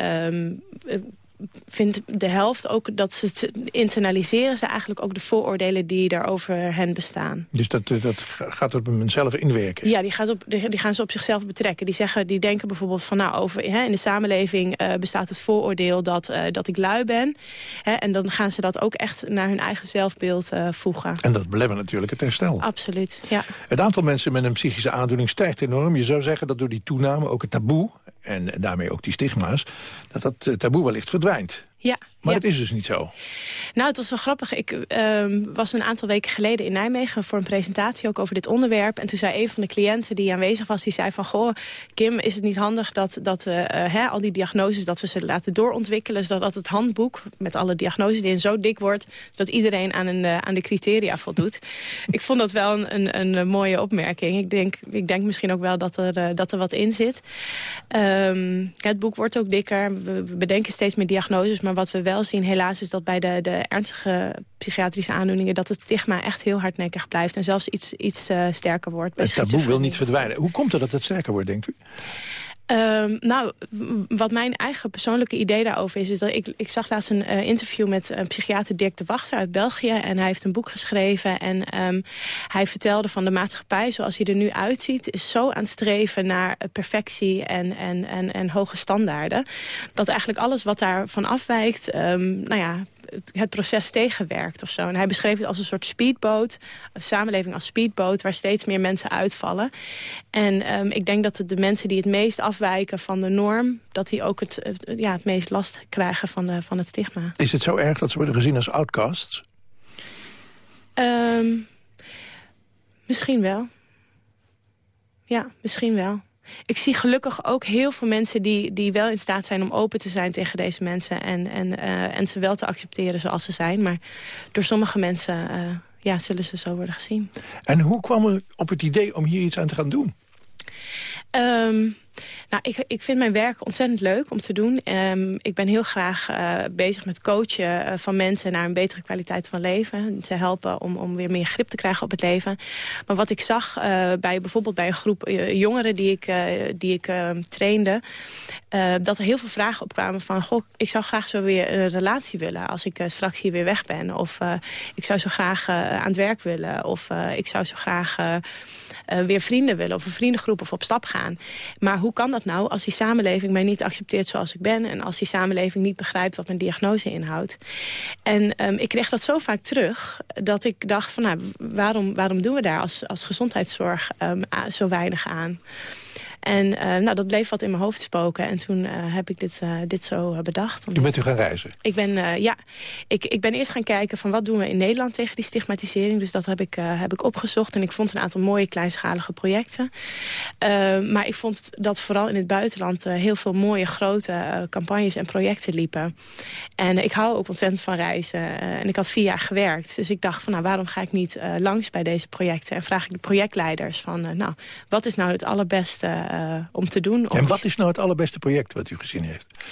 vindt de helft ook dat ze internaliseren ze eigenlijk ook de vooroordelen die er over hen bestaan. Dus dat, eh, dat gaat op hen zelf inwerken? Ja, die, gaat op, die gaan ze op zichzelf betrekken. Die, zeggen, die denken bijvoorbeeld van, nou, over, hè, in de samenleving eh, bestaat het vooroordeel dat, eh, dat ik lui ben. Hè, en dan gaan ze dat ook echt naar hun eigen zelfbeeld voegen. En dat belemmert natuurlijk het herstel. Absoluut, ja. Het aantal mensen met een psychische aandoening stijgt enorm. Je zou zeggen dat door die toename ook het taboe... en daarmee ook die stigma's, dat dat eh, taboe wellicht verdwijnt. Ja, Maar ja. dat is dus niet zo. Nou, het was wel grappig. Ik ehm, was een aantal weken geleden in Nijmegen voor een presentatie ook over dit onderwerp. En toen zei een van de cliënten die aanwezig was, die zei van... Goh, Kim, is het niet handig dat, dat we eh, hè, al die diagnoses, dat we ze laten doorontwikkelen... zodat het handboek met alle diagnoses die zo dik wordt... dat iedereen aan, een, eh, aan de criteria voldoet. ik vond dat wel een, een, een mooie opmerking. Ik denk, ik denk misschien ook wel dat er, eh, dat er wat in zit. Ehm, het boek wordt ook dikker. We, we bedenken steeds meer diagnoses. Maar wat we wel zien helaas is dat bij de, de ernstige psychiatrische aandoeningen... dat het stigma echt heel hardnekkig blijft. En zelfs iets, iets eh, sterker wordt. Het taboe wil niet verdwijnen. Hoe komt het dat het sterker wordt, denkt u? Ehm, nou, wat mijn eigen persoonlijke idee daarover is... is dat ik, ik zag laatst een eh, interview met een psychiater Dirk de Wachter uit België. En hij heeft een boek geschreven. En ehm, hij vertelde van de maatschappij zoals hij er nu uitziet... is zo aan het streven naar eh, perfectie en, en, en, en hoge standaarden. Dat eigenlijk alles wat daarvan afwijkt... ehm, nou ja, het, het proces tegenwerkt of zo. En hij beschreef het als een soort speedboot, een samenleving als speedboot... waar steeds meer mensen uitvallen. En ehm, ik denk dat de mensen die het meest afwijken van de norm... dat die ook het, het- ja, het meest last krijgen van, de, van het stigma. Is het zo erg dat ze worden gezien als outcasts? Ehm, misschien wel. Ja, misschien wel. Ik zie gelukkig ook heel veel mensen die, die wel in staat zijn om open te zijn tegen deze mensen. En, en, eh, en ze wel te accepteren zoals ze zijn. Maar door sommige mensen eh, ja, zullen ze zo worden gezien. En hoe kwam er op het idee om hier iets aan te gaan doen? Ehm, nou, ik, ik vind mijn werk ontzettend leuk om te doen. Ehm, ik ben heel graag eh, bezig met coachen eh, van mensen naar een betere kwaliteit van leven. Te helpen om, om weer meer grip te krijgen op het leven. Maar wat ik zag eh, bij bijvoorbeeld bij een groep jongeren die ik, eh, die ik eh, trainde... dat er heel veel vragen opkwamen van... Goh, ik zou graag zo weer een relatie willen als ik straks hier weer weg ben. Of ik zou zo graag aan het werk willen. Of ik zou zo graag... eh, weer vrienden willen of een vriendengroep of op stap gaan. Maar hoe kan dat nou als die samenleving mij niet accepteert zoals ik ben... en als die samenleving niet begrijpt wat mijn diagnose inhoudt? En ehm, ik kreeg dat zo vaak terug dat ik dacht van... Nou, waarom, waarom doen we daar als, als gezondheidszorg ehm, zo weinig aan? En eh, nou, dat bleef wat in mijn hoofd spoken. En toen eh, heb ik dit, eh, dit zo bedacht. Toen bent u gaan reizen. Ik ben, ja, ik, ik ben eerst gaan kijken van wat doen we in Nederland tegen die stigmatisering. Dus dat heb ik, heb ik opgezocht. En ik vond een aantal mooie kleinschalige projecten. Maar ik vond dat vooral in het buitenland heel veel mooie grote campagnes en projecten liepen. En ik hou ook ontzettend van reizen. en ik had vier jaar gewerkt. Dus ik dacht van nou, waarom ga ik niet langs bij deze projecten? En vraag ik de projectleiders van nou, wat is nou het allerbeste om te doen? En wat is nou het allerbeste project wat u gezien heeft?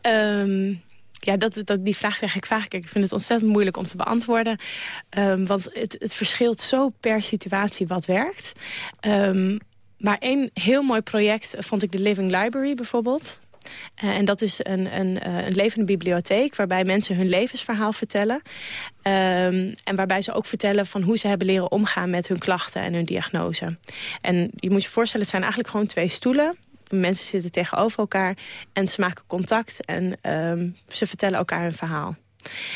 Ehm, ja, dat, dat, die vraag krijg ik vaak. Ik vind het ontzettend moeilijk om te beantwoorden. Ehm, want het, het verschilt zo per situatie wat werkt. Ehm, maar één heel mooi project vond ik de Living Library bijvoorbeeld. Eh, en dat is een, een, eh, een levende bibliotheek waarbij mensen hun levensverhaal vertellen. Ehm, en waarbij ze ook vertellen van hoe ze hebben leren omgaan met hun klachten en hun diagnose. En je moet je voorstellen, het zijn eigenlijk gewoon twee stoelen. Mensen zitten tegenover elkaar en ze maken contact en ehm, ze vertellen elkaar hun verhaal.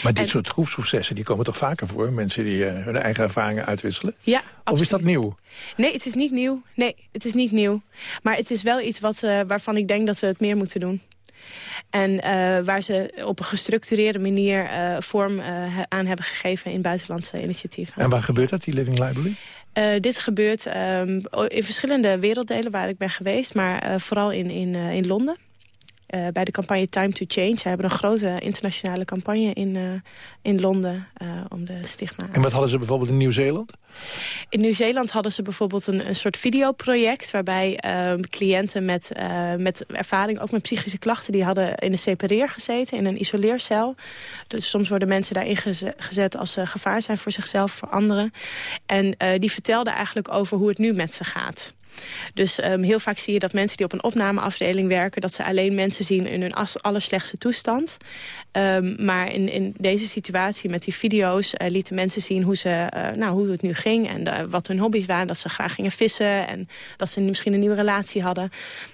Maar dit En- soort groepsprocessen die komen toch vaker voor? Mensen die eh, hun eigen ervaringen uitwisselen? Ja, Of is dat nieuw? Nee, het is niet nieuw. Nee, het is niet nieuw. Maar het is wel iets wat, eh, waarvan ik denk dat we het meer moeten doen. En eh, waar ze op een gestructureerde manier vorm aan hebben gegeven in buitenlandse initiatieven. En waar gebeurt dat, die Living Library? Dit gebeurt ehm, in verschillende werelddelen waar ik ben geweest, maar vooral in, in, in Londen. Eh, bij de campagne Time to Change. Ze hebben een grote internationale campagne in, eh, in Londen eh, om de stigma. En wat hadden ze bijvoorbeeld in Nieuw-Zeeland? In Nieuw-Zeeland hadden ze bijvoorbeeld een, een soort videoproject... waarbij ehm, cliënten met, met ervaring, ook met psychische klachten... die hadden in een separeer gezeten, in een isoleercel. Dus soms worden mensen daarin geze- gezet als ze gevaar zijn voor zichzelf, voor anderen. En die vertelden eigenlijk over hoe het nu met ze gaat. Dus ehm, heel vaak zie je dat mensen die op een opnameafdeling werken... dat ze alleen mensen zien in hun allerslechtste toestand. Ehm, maar in, in deze situatie met die video's eh, lieten mensen zien hoe, ze, eh, nou, hoe het nu ging... en eh, wat hun hobby's waren, dat ze graag gingen vissen... en dat ze misschien een nieuwe relatie hadden.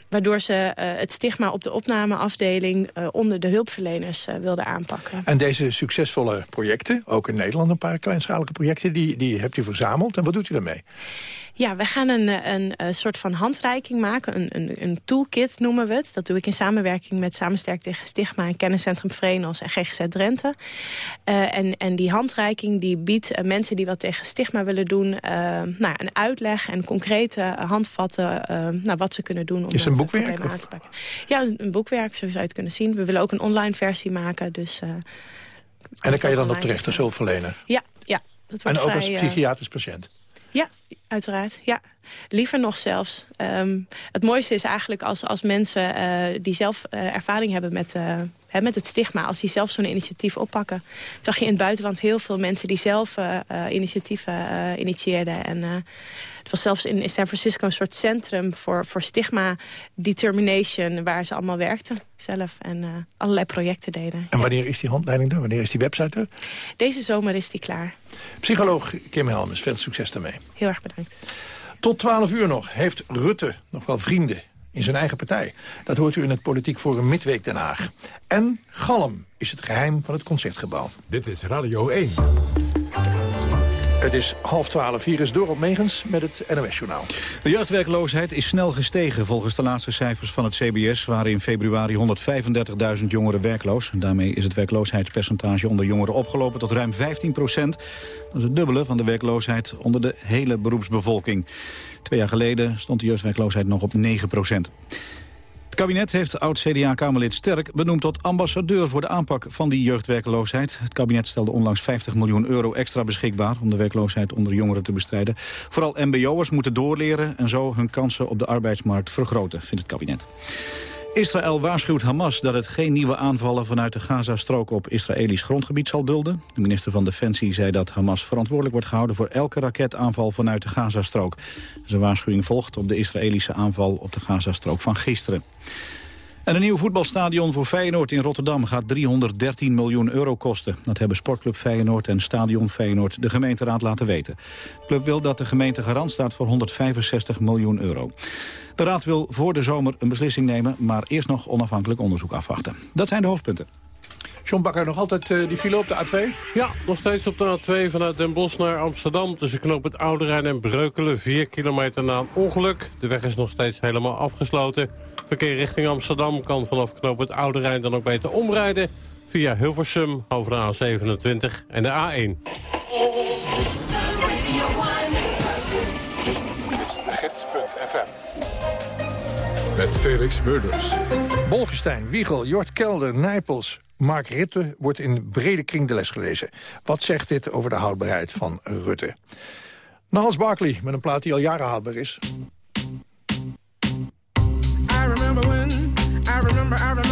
Waardoor ze het stigma op de opnameafdeling... onder de hulpverleners wilden aanpakken. En deze succesvolle projecten, ook in Nederland een paar kleinschalige projecten... die, die hebt u verzameld. En wat doet u daarmee? Ja, we gaan een, eh, een, eh, soort van handreiking maken. Een, een, een toolkit noemen we het. Dat doe ik in samenwerking met Samensterk tegen Stigma... en Kenniscentrum Vrenos en GGZ Drenthe. Eh, en, en die handreiking die biedt mensen die wat tegen stigma willen doen... nou, een uitleg en concrete handvatten eh, nou, wat ze kunnen doen... om Is een boekwerk, aan te pakken. Ja, een, een boekwerk, zo zou je het kunnen zien. We willen ook een online versie maken, dus... En daar kan je dan op terecht als hulpverlener. ja, ja. Dat wordt En ook vrij, als psychiatrisch patiënt. Ja, uiteraard. Ja. Liever nog zelfs. Ehm, het mooiste is eigenlijk als, als mensen eh, die zelf eh, ervaring hebben met, eh, hè, met het stigma... als die zelf zo'n initiatief oppakken. Zag je in het buitenland heel veel mensen die zelf initiatieven initieerden. En het was zelfs in, San Francisco een soort centrum voor, voor stigma determination... waar ze allemaal werkten zelf en eh, allerlei projecten deden. En wanneer is die handleiding er? Wanneer is die website er? Deze zomer is die klaar. Psycholoog Kim Helmes, veel succes daarmee. Heel erg bedankt. Tot 12 uur nog heeft Rutte nog wel vrienden in zijn eigen partij. Dat hoort u in het Politiek Forum Midweek Den Haag. En galm is het geheim van het Concertgebouw. Dit is Radio 1. Het is half twaalf. Hier is Dorot Megens met het NOS-journaal. De jeugdwerkloosheid is snel gestegen. Volgens de laatste cijfers van het CBS waren in februari 135.000 jongeren werkloos. Daarmee is het werkloosheidspercentage onder jongeren opgelopen tot ruim 15 procent. Dat is het dubbele van de werkloosheid onder de hele beroepsbevolking. Twee jaar geleden stond de jeugdwerkloosheid nog op 9 procent. Kabinet heeft oud-CDA-Kamerlid Sterk benoemd tot ambassadeur voor de aanpak van die jeugdwerkloosheid. Het kabinet stelde onlangs 50 miljoen euro extra beschikbaar om de werkloosheid onder jongeren te bestrijden. Vooral mbo'ers moeten doorleren en zo hun kansen op de arbeidsmarkt vergroten, vindt het kabinet. Israël waarschuwt Hamas dat het geen nieuwe aanvallen vanuit de Gazastrook op Israëlisch grondgebied zal dulden. De minister van Defensie zei dat Hamas verantwoordelijk wordt gehouden voor elke raketaanval vanuit de Gazastrook. Zijn waarschuwing volgt op de Israëlische aanval op de Gazastrook van gisteren. En een nieuw voetbalstadion voor Feyenoord in Rotterdam gaat 313 miljoen euro kosten. Dat hebben Sportclub Feyenoord en Stadion Feyenoord de gemeenteraad laten weten. De club wil dat de gemeente garant staat voor 165 miljoen euro. De raad wil voor de zomer een beslissing nemen, maar eerst nog onafhankelijk onderzoek afwachten. Dat zijn de hoofdpunten. John Bakker, nog altijd uh, die file op de A2? Ja, nog steeds op de A2 vanuit Den Bosch naar Amsterdam. Tussen knoop het Oude Rijn en Breukelen, 4 kilometer na een ongeluk. De weg is nog steeds helemaal afgesloten. Verkeer richting Amsterdam kan vanaf knoop het Oude Rijn dan ook beter omrijden... via Hilversum over de A27 en de A1. gids.fm. Met Felix Murders. Bolkestein, Wiegel, Jort Kelder, Nijpels, Mark Rutte wordt in brede kring de les gelezen. Wat zegt dit over de houdbaarheid van Rutte? Nals Barkley, met een plaat die al jaren houdbaar is. out of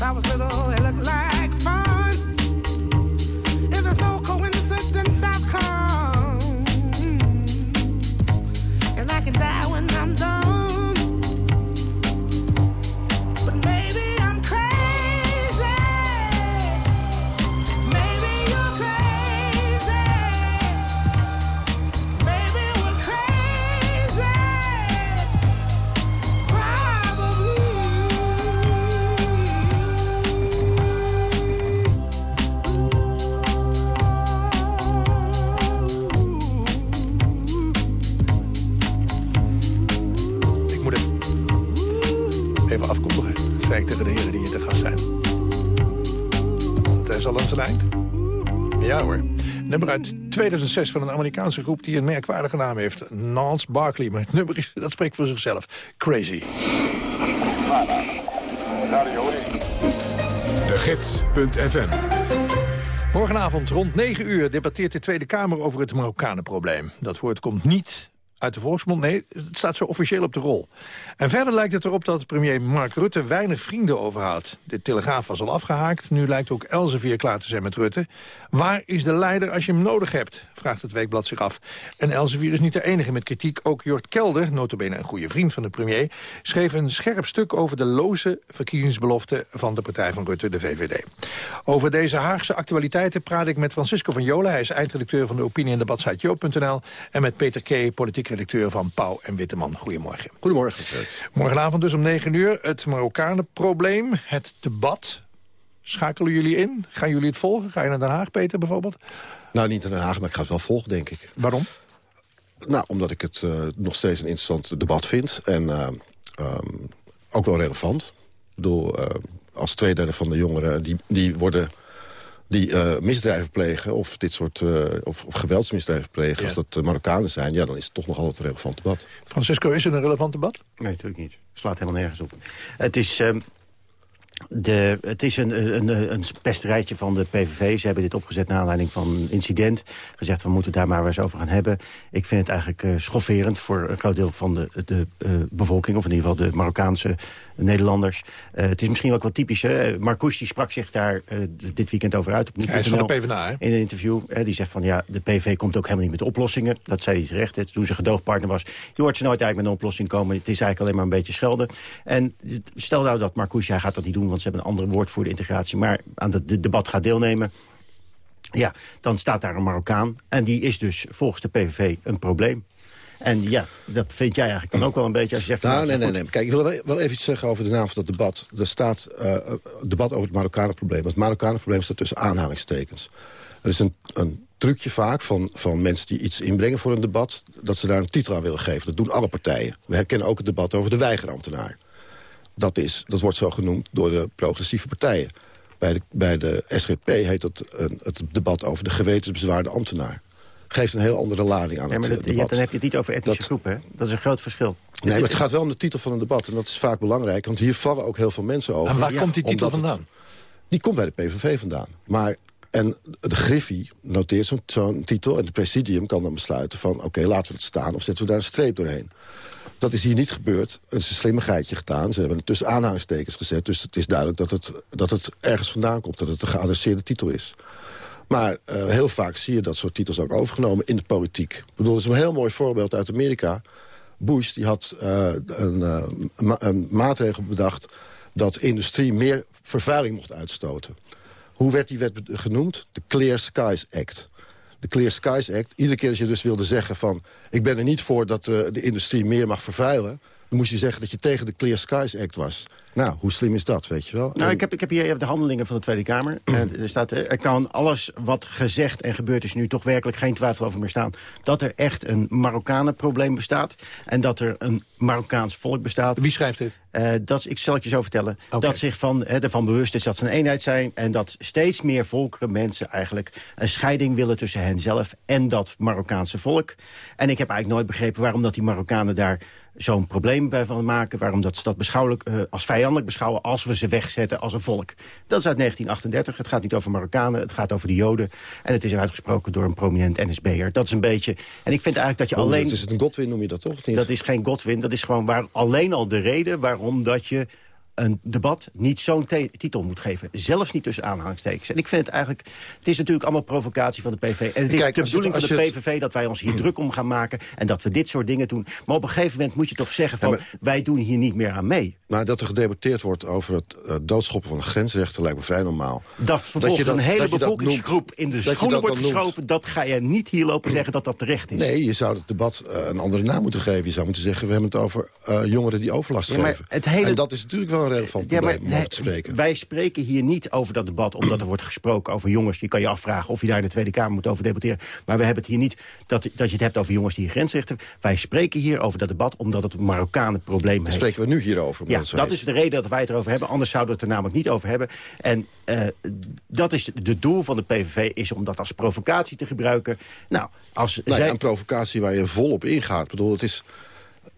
since I was little, 2006 van een Amerikaanse groep die een merkwaardige naam heeft. Nance Barkley, maar het nummer is, dat spreekt voor zichzelf. Crazy. VARA. Radio 1. De Gids.fm. Morgenavond rond 9 uur debatteert de Tweede Kamer over het Marokkanenprobleem. Dat woord komt niet uit de volksmond, nee, het staat zo officieel op de rol. En verder lijkt het erop dat premier Mark Rutte weinig vrienden overhoudt. De Telegraaf was al afgehaakt, nu lijkt ook Elsevier klaar te zijn met Rutte. Waar is de leider als je hem nodig hebt, vraagt het Weekblad zich af. En Elsevier is niet de enige met kritiek. Ook Jort Kelder, notabene een goede vriend van de premier... schreef een scherp stuk over de loze verkiezingsbelofte van de partij van Rutte, de VVD. Over deze Haagse actualiteiten praat ik met Francisco van Jolen. Hij is eindredacteur van de opinie- en debatsite joop.nl. En met Peter K., politiek redacteur van Pauw en Witteman. Goedemorgen. Goedemorgen. Morgenavond dus om 9 uur het Marokkanenprobleem, het debat. Schakelen jullie in? Gaan jullie het volgen? Ga je naar Den Haag, Peter, bijvoorbeeld? Nou, niet naar Den Haag, maar ik ga het wel volgen, denk ik. Waarom? Nou, omdat ik het eh, nog steeds een interessant debat vind. En eh, ehm, ook wel relevant. Ik bedoel, eh, als twee derde van de jongeren... die, die worden die eh, misdrijven plegen, of dit soort eh, of, of geweldsmisdrijven plegen... als dat Marokkanen zijn, ja, dan is het toch nog altijd een relevant debat. Francisco, is het een relevant debat? Nee, natuurlijk niet. slaat helemaal nergens op. Het is, ehm, de, het is een, een, een pesterijtje van de PVV. Ze hebben dit opgezet naar aanleiding van een incident. Gezegd, we moeten daar maar eens over gaan hebben. Ik vind het eigenlijk uh, schofferend voor een groot deel van de, de uh, bevolking... of in ieder geval de Marokkaanse Nederlanders. Uh, het is misschien ook wat typisch. Hè? Marcouch die sprak zich daar dit weekend over uit. Op Hij is van de PvdA, hè? In een interview. die zegt van, ja, de PVV komt ook helemaal niet met oplossingen. Dat zei hij terecht. Hè? Toen ze gedoogpartner was. Je hoort ze nooit eigenlijk met een oplossing komen. Het is eigenlijk alleen maar een beetje schelden. En stel nou dat Marcouch, hij gaat dat niet doen... want ze hebben een ander woord voor de integratie... maar aan het de debat gaat deelnemen... ja, dan staat daar een Marokkaan. En die is dus volgens de PVV een probleem. En ja, dat vind jij eigenlijk dan ook wel een beetje als je zegt... Nou, nee, nee, nee. Kijk, ik wil wel even iets zeggen over de naam van dat debat. Er staat uh, debat over het Marokkanenprobleem. Het Marokkanenprobleem staat tussen aanhalingstekens. Dat is een, een trucje vaak van, van mensen die iets inbrengen voor een debat... dat ze daar een titel aan willen geven. Dat doen alle partijen. We herkennen ook het debat over de weigerambtenaar. Dat, is, dat wordt zo genoemd door de progressieve partijen. Bij de, bij de SGP heet het een, het debat over de gewetensbezwaarde ambtenaar. Geeft een heel andere lading aan ja, maar het dat, debat. Ja, dan heb je het niet over etnische Dat- groepen, hè? Dat is een groot verschil. Nee, maar het gaat wel om de titel van een debat. En dat is vaak belangrijk, want hier vallen ook heel veel mensen over. En waar komt die titel het- vandaan? die komt bij de PVV vandaan. Maar, en de Griffie noteert zo'n zo'n titel... en het presidium kan dan besluiten van... oké, laten we het staan of zetten we daar een streep doorheen. Dat is hier niet gebeurd. Het is een slimmigheidje gedaan. Ze hebben het tussen aanhalingstekens gezet. Dus het is duidelijk dat het, dat het ergens vandaan komt. Dat het een geadresseerde titel is. Maar eh, heel vaak zie je dat soort titels ook overgenomen in de politiek. Ik bedoel, dat is een heel mooi voorbeeld uit Amerika. Bush die had eh, een, eh, een maatregel bedacht... dat industrie meer vervuiling mocht uitstoten. Hoe werd die wet genoemd? De Clear Skies Act. De Clear Skies Act. Iedere keer als je dus wilde zeggen van... ik ben er niet voor dat de industrie meer mag vervuilen... dan moest je zeggen dat je tegen de Clear Skies Act was. Nou, hoe slim is dat, weet je wel? Nou, En- ik heb, ik heb hier de handelingen van de Tweede Kamer. En er, staat, eh, er kan alles wat gezegd en gebeurd is nu toch werkelijk geen twijfel over meer staan. Dat er echt een Marokkanenprobleem bestaat. En dat er een Marokkaans volk bestaat. Wie schrijft dit? Eh, dat ik zal het je zo vertellen. Dat zich van, hè, ervan bewust is dat ze een eenheid zijn. En dat steeds meer volkeren, mensen eigenlijk... een scheiding willen tussen hen zelf en dat Marokkaanse volk. En ik heb eigenlijk nooit begrepen waarom dat die Marokkanen daar zo'n probleem bij van maken. Waarom dat ze dat beschouwelijk, eh, als vijandelijk beschouwen als we ze wegzetten als een volk. Dat is uit 1938. Het gaat niet over Marokkanen, het gaat over de Joden. En het is uitgesproken door een prominent NSB'er. Dat is een beetje... En ik vind eigenlijk dat je Oh, alleen... dat is het een Godwin, noem je dat toch? Niet? Dat is geen Godwin, dat is gewoon waar, alleen al de reden waarom dat je een debat niet zo'n te- titel moet geven. Zelfs niet tussen aanhalingstekens. En ik vind het eigenlijk... Het is natuurlijk allemaal provocatie van de PVV. En het is Kijk, de als je bedoeling het- van de het- PVV dat wij ons hier druk om gaan maken... en dat we dit soort dingen doen. Maar op een gegeven moment moet je toch zeggen van... wij doen hier niet meer aan mee. Maar dat er gedebatteerd wordt over het eh, doodschoppen van een grensrechter... lijkt me vrij normaal. Dat vervolgens een hele bevolkingsgroep noemt. in de schoenen wordt geschoven... dat ga je niet hier lopen zeggen dat dat terecht is. Nee, je zou het debat eh, een andere naam moeten geven. Je zou moeten zeggen, we hebben het over eh, jongeren die overlast Ja, geven. het hele- En dat is natuurlijk wel relevant Ja, maar probleem om te spreken. wij spreken hier niet over dat debat... omdat er wordt gesproken over jongens. Je kan je afvragen of je daar in de Tweede Kamer moet over debatteren. Maar we hebben het hier niet dat, dat je het hebt over jongens die grensrechten. Wij spreken hier over dat debat omdat het een Marokkanen-probleem Daar heeft. spreken we nu hierover. Ja, dat heet. is de reden dat wij het erover hebben. Anders zouden we het er namelijk niet over hebben. En eh, dat is de doel van de PVV, is om dat als provocatie te gebruiken. Nou, als Nou ja, zij... een provocatie waar je volop ingaat. Ik bedoel, het is...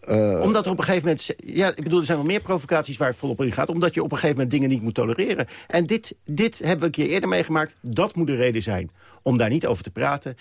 Eh, omdat er op een gegeven moment... Ja, ik bedoel, er zijn wel meer provocaties waar het volop in gaat. Omdat je op een gegeven moment dingen niet moet tolereren. En dit, dit hebben we een keer eerder meegemaakt. Dat moet de reden zijn om daar niet over te praten.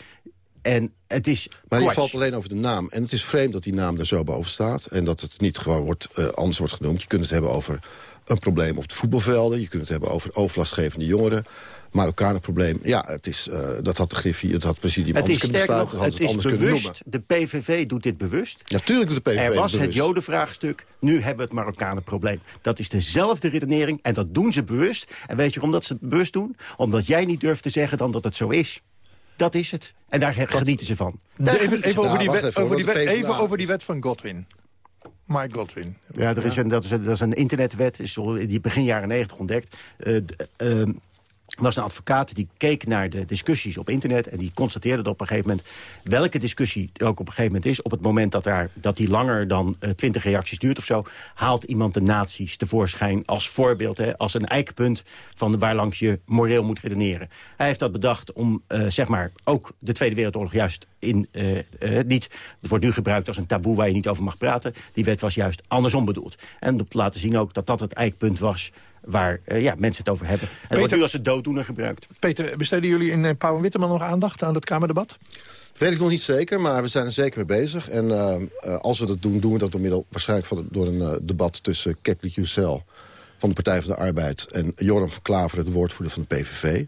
En het is Maar je valt alleen over de naam. En het is vreemd dat die naam er zo boven staat. En dat het niet gewoon wordt, eh, anders wordt genoemd. Je kunt het hebben over een probleem op de voetbalvelden. Je kunt het hebben over overlastgevende jongeren. Marokkanenprobleem. Ja, het is, eh, dat had de Griffie, dat had het presidium Het anders is kunnen besluiten. nog, het is anders kunnen bewust. noemen. De PVV doet dit bewust. Natuurlijk doet de PVV Er was het jodenvraagstuk, nu hebben we het Marokkanenprobleem. Dat is dezelfde redenering en dat doen ze bewust. En weet je waarom dat ze het bewust doen? Omdat jij niet durft te zeggen dan dat het zo is. Dat is het. En daar genieten ze van. Daar Even, genieten even, ze over, van. die wet, over, die wet, even over die wet van Godwin. Mike Godwin. Ja, er is een, dat, is een, dat is een internetwet, is in die begin jaren 90 ontdekt. Eh, ehm, er was een advocaat die keek naar de discussies op internet... en die constateerde dat op een gegeven moment... welke discussie er ook op een gegeven moment is... op het moment dat, daar, dat die langer dan eh, twintig reacties duurt of zo... haalt iemand de nazi's tevoorschijn als voorbeeld... Hè, als een eikpunt van waar langs je moreel moet redeneren. Hij heeft dat bedacht om eh, zeg maar ook de Tweede Wereldoorlog juist in... eh, niet, het wordt nu gebruikt als een taboe waar je niet over mag praten. Die wet was juist andersom bedoeld. En om te laten zien ook dat dat het eikpunt was waar eh, ja, mensen het over hebben. En het wordt Peter- nu als een dooddoener gebruikt. Peter, besteden jullie in eh, Pauw en Witteman nog aandacht aan het Kamerdebat? Weet ik nog niet zeker, maar we zijn er zeker mee bezig. En eh, eh, als we dat doen, doen we dat door middel waarschijnlijk van, door een eh, debat tussen Jussel van de Partij van de Arbeid en Joram van Klaveren, de woordvoerder van de PVV.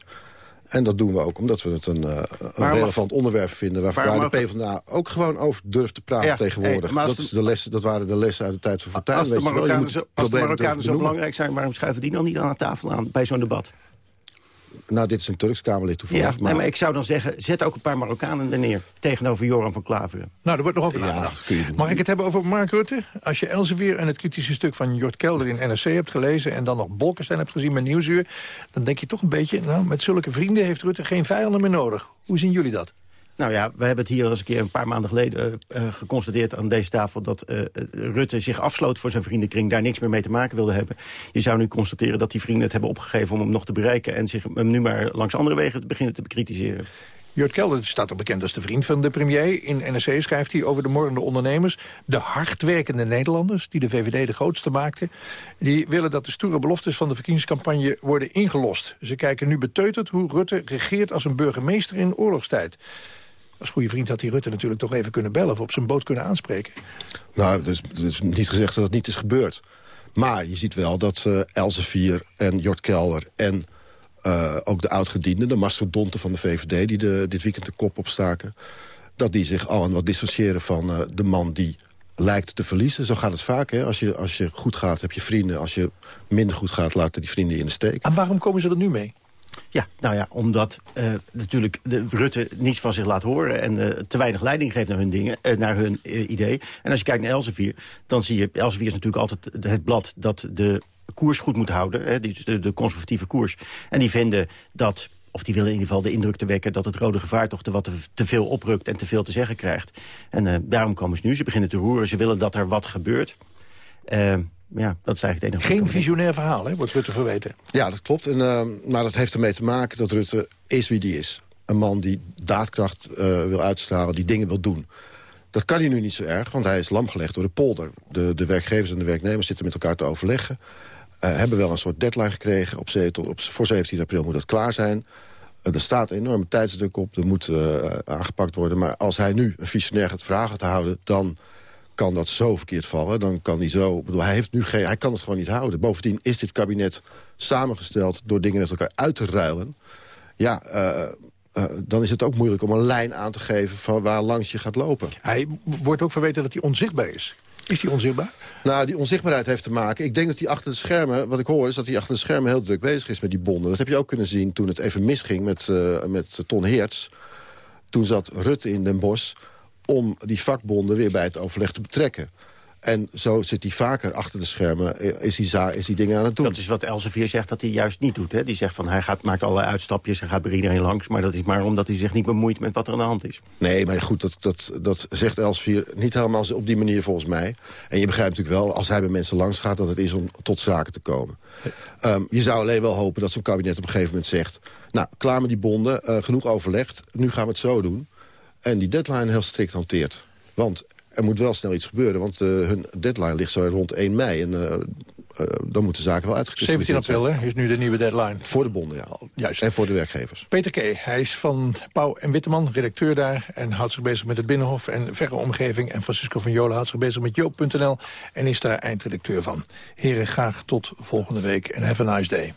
En dat doen we ook omdat we het een, eh, een relevant onderwerp vinden... waar, Maar waar de PvdA ook gewoon over durft te praten Ja, tegenwoordig. hey, dat, is de- lessen, dat waren de lessen uit de tijd van Fortuyn. Als de wel. Marokkanen, zo, als de Marokkanen zo belangrijk zijn... waarom schuiven die dan niet aan de tafel aan bij zo'n debat? Nou, dit is een Turks Kamerlid toevallig. Ja, maar, nee, maar ik zou dan zeggen, zet ook een paar Marokkanen er neer... tegenover Joram van Klaveren. Nou, er wordt nog over Ja, nagedacht. dat kun je doen. Mag ik het hebben over Mark Rutte? Als je Elsevier en het kritische stuk van Jort Kelder in NRC hebt gelezen... en dan nog Bolkestein hebt gezien met Nieuwsuur... dan denk je toch een beetje, nou, met zulke vrienden heeft Rutte geen vijanden meer nodig. Hoe zien jullie dat? Nou ja, we hebben het hier eens een keer een paar maanden geleden eh, eh, geconstateerd aan deze tafel... dat eh, Rutte zich afsloot voor zijn vriendenkring, daar niks meer mee te maken wilde hebben. Je zou nu constateren dat die vrienden het hebben opgegeven om hem nog te bereiken... en zich hem nu maar langs andere wegen beginnen te bekritiseren. Jort Kelder staat ook bekend als de vriend van de premier. In NRC schrijft hij over de morgende ondernemers... de hardwerkende Nederlanders, die de VVD de grootste maakte... die willen dat de stoere beloftes van de verkiezingscampagne worden ingelost. Ze kijken nu beteuterd hoe Rutte regeert als een burgemeester in oorlogstijd. Als goede vriend had hij Rutte natuurlijk toch even kunnen bellen... of op zijn boot kunnen aanspreken. Nou, het is, niet gezegd dat het niet is gebeurd. Maar je ziet wel dat eh Elsevier en Jort Kelder en eh, ook de oudgedienden... de mastodonten van de VVD die de, dit weekend de kop opstaken... dat die zich al wat distancieren van eh, de man die lijkt te verliezen. Zo gaat het vaak. Hè? Als, je, als je goed gaat, heb je vrienden. Als je minder goed gaat, laten die vrienden je in de steek. En waarom komen ze er nu mee? Ja, nou ja, omdat eh, natuurlijk de, Rutte niets van zich laat horen... en eh, te weinig leiding geeft naar hun, dingen, eh, naar hun idee. En als je kijkt naar Elsevier, dan zie je... Elsevier is natuurlijk altijd het blad dat de koers goed moet houden. Hè, de, de conservatieve koers. En die vinden dat... Of die willen in ieder geval de indruk te wekken dat het rode gevaar toch te wat te, veel oprukt en te veel te zeggen krijgt. En daarom komen ze nu. Ze beginnen te roeren. Ze willen dat er wat gebeurt. Ja, dat is eigenlijk het enige. Geen visionair verhaal, hè, wordt Rutte verweten. Ja, dat klopt. En, eh, maar dat heeft ermee te maken dat Rutte is wie die is. Een man die daadkracht eh, wil uitstralen, die dingen wil doen. Dat kan hij nu niet zo erg, want hij is lamgelegd door de polder. De, de werkgevers en de werknemers zitten met elkaar te overleggen. Eh, hebben wel een soort deadline gekregen. Op, ze- tot, op, voor 17 april moet dat klaar zijn. Eh, er staat een enorme tijdsdruk op. Er moet eh, aangepakt worden. Maar als hij nu een visionair gaat vragen te houden... dan kan dat zo verkeerd vallen. Dan kan hij zo... Bedoel, hij, heeft nu geen, hij kan het gewoon niet houden. Bovendien is dit kabinet samengesteld... door dingen met elkaar uit te ruilen. Ja, eh, eh, dan is het ook moeilijk om een lijn aan te geven... van waar langs je gaat lopen. Hij wordt ook verweten dat hij onzichtbaar is. Is hij onzichtbaar? Nou, die onzichtbaarheid heeft te maken. Ik denk dat hij achter de schermen, wat ik hoor, is dat hij achter de schermen heel druk bezig is met die bonden. Dat heb je ook kunnen zien toen het even misging met, eh, met Ton Heerts. Toen zat Rutte in Den Bosch om die vakbonden weer bij het overleg te betrekken. En zo zit hij vaker achter de schermen, eh, is hij, is hij dingen aan het doen. Dat is wat Elsevier zegt dat hij juist niet doet. Hè? Die zegt van hij gaat, maakt allerlei uitstapjes en gaat bij iedereen langs. Maar dat is maar omdat hij zich niet bemoeit met wat er aan de hand is. Nee, maar goed, dat, dat, dat zegt Elsevier niet helemaal op die manier volgens mij. En je begrijpt natuurlijk wel, als hij bij mensen langs gaat... dat het is om tot zaken te komen. Ehm, je zou alleen wel hopen dat zo'n kabinet op een gegeven moment zegt... nou, klaar met die bonden, eh, genoeg overlegd, nu gaan we het zo doen. En die deadline heel strikt hanteert. Want er moet wel snel iets gebeuren, want eh, hun deadline ligt zo rond 1 mei. En uh, uh, dan moeten zaken wel 17 uitgekristalliseerd april hè, is nu de nieuwe deadline. Voor de bonden, ja. Juist. En voor de werkgevers. Peter Kee, hij is van Pauw en Witteman, redacteur daar... en houdt zich bezig met het Binnenhof en verre omgeving. En Francisco van Jolen houdt zich bezig met Joop.nl... en is daar eindredacteur van. Heren, graag tot volgende week en have a nice day.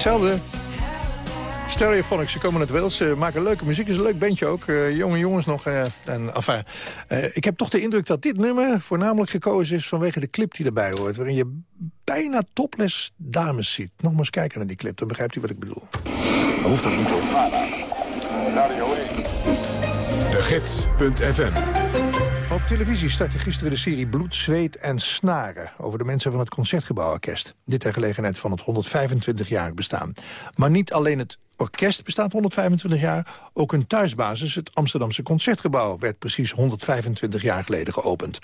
Hetzelfde. Stereophonics, ze komen uit Wales, ze maken leuke muziek. is een leuk bandje ook, eh, jonge jongens nog. eh, en, enfin, eh, ik heb toch de indruk dat dit nummer voornamelijk gekozen is... vanwege de clip die erbij hoort, waarin je bijna topless dames ziet. Nog maar eens kijken naar die clip, dan begrijpt u wat ik bedoel. Hoeft dat niet op. De Gids.fm Op televisie startte gisteren de serie Bloed, Zweet en Snaren... over de mensen van het Concertgebouworkest. Dit ter gelegenheid van het 125-jarig bestaan. Maar niet alleen het orkest bestaat 125 jaar... ook een thuisbasis, het Amsterdamse Concertgebouw... werd precies 125 jaar geleden geopend.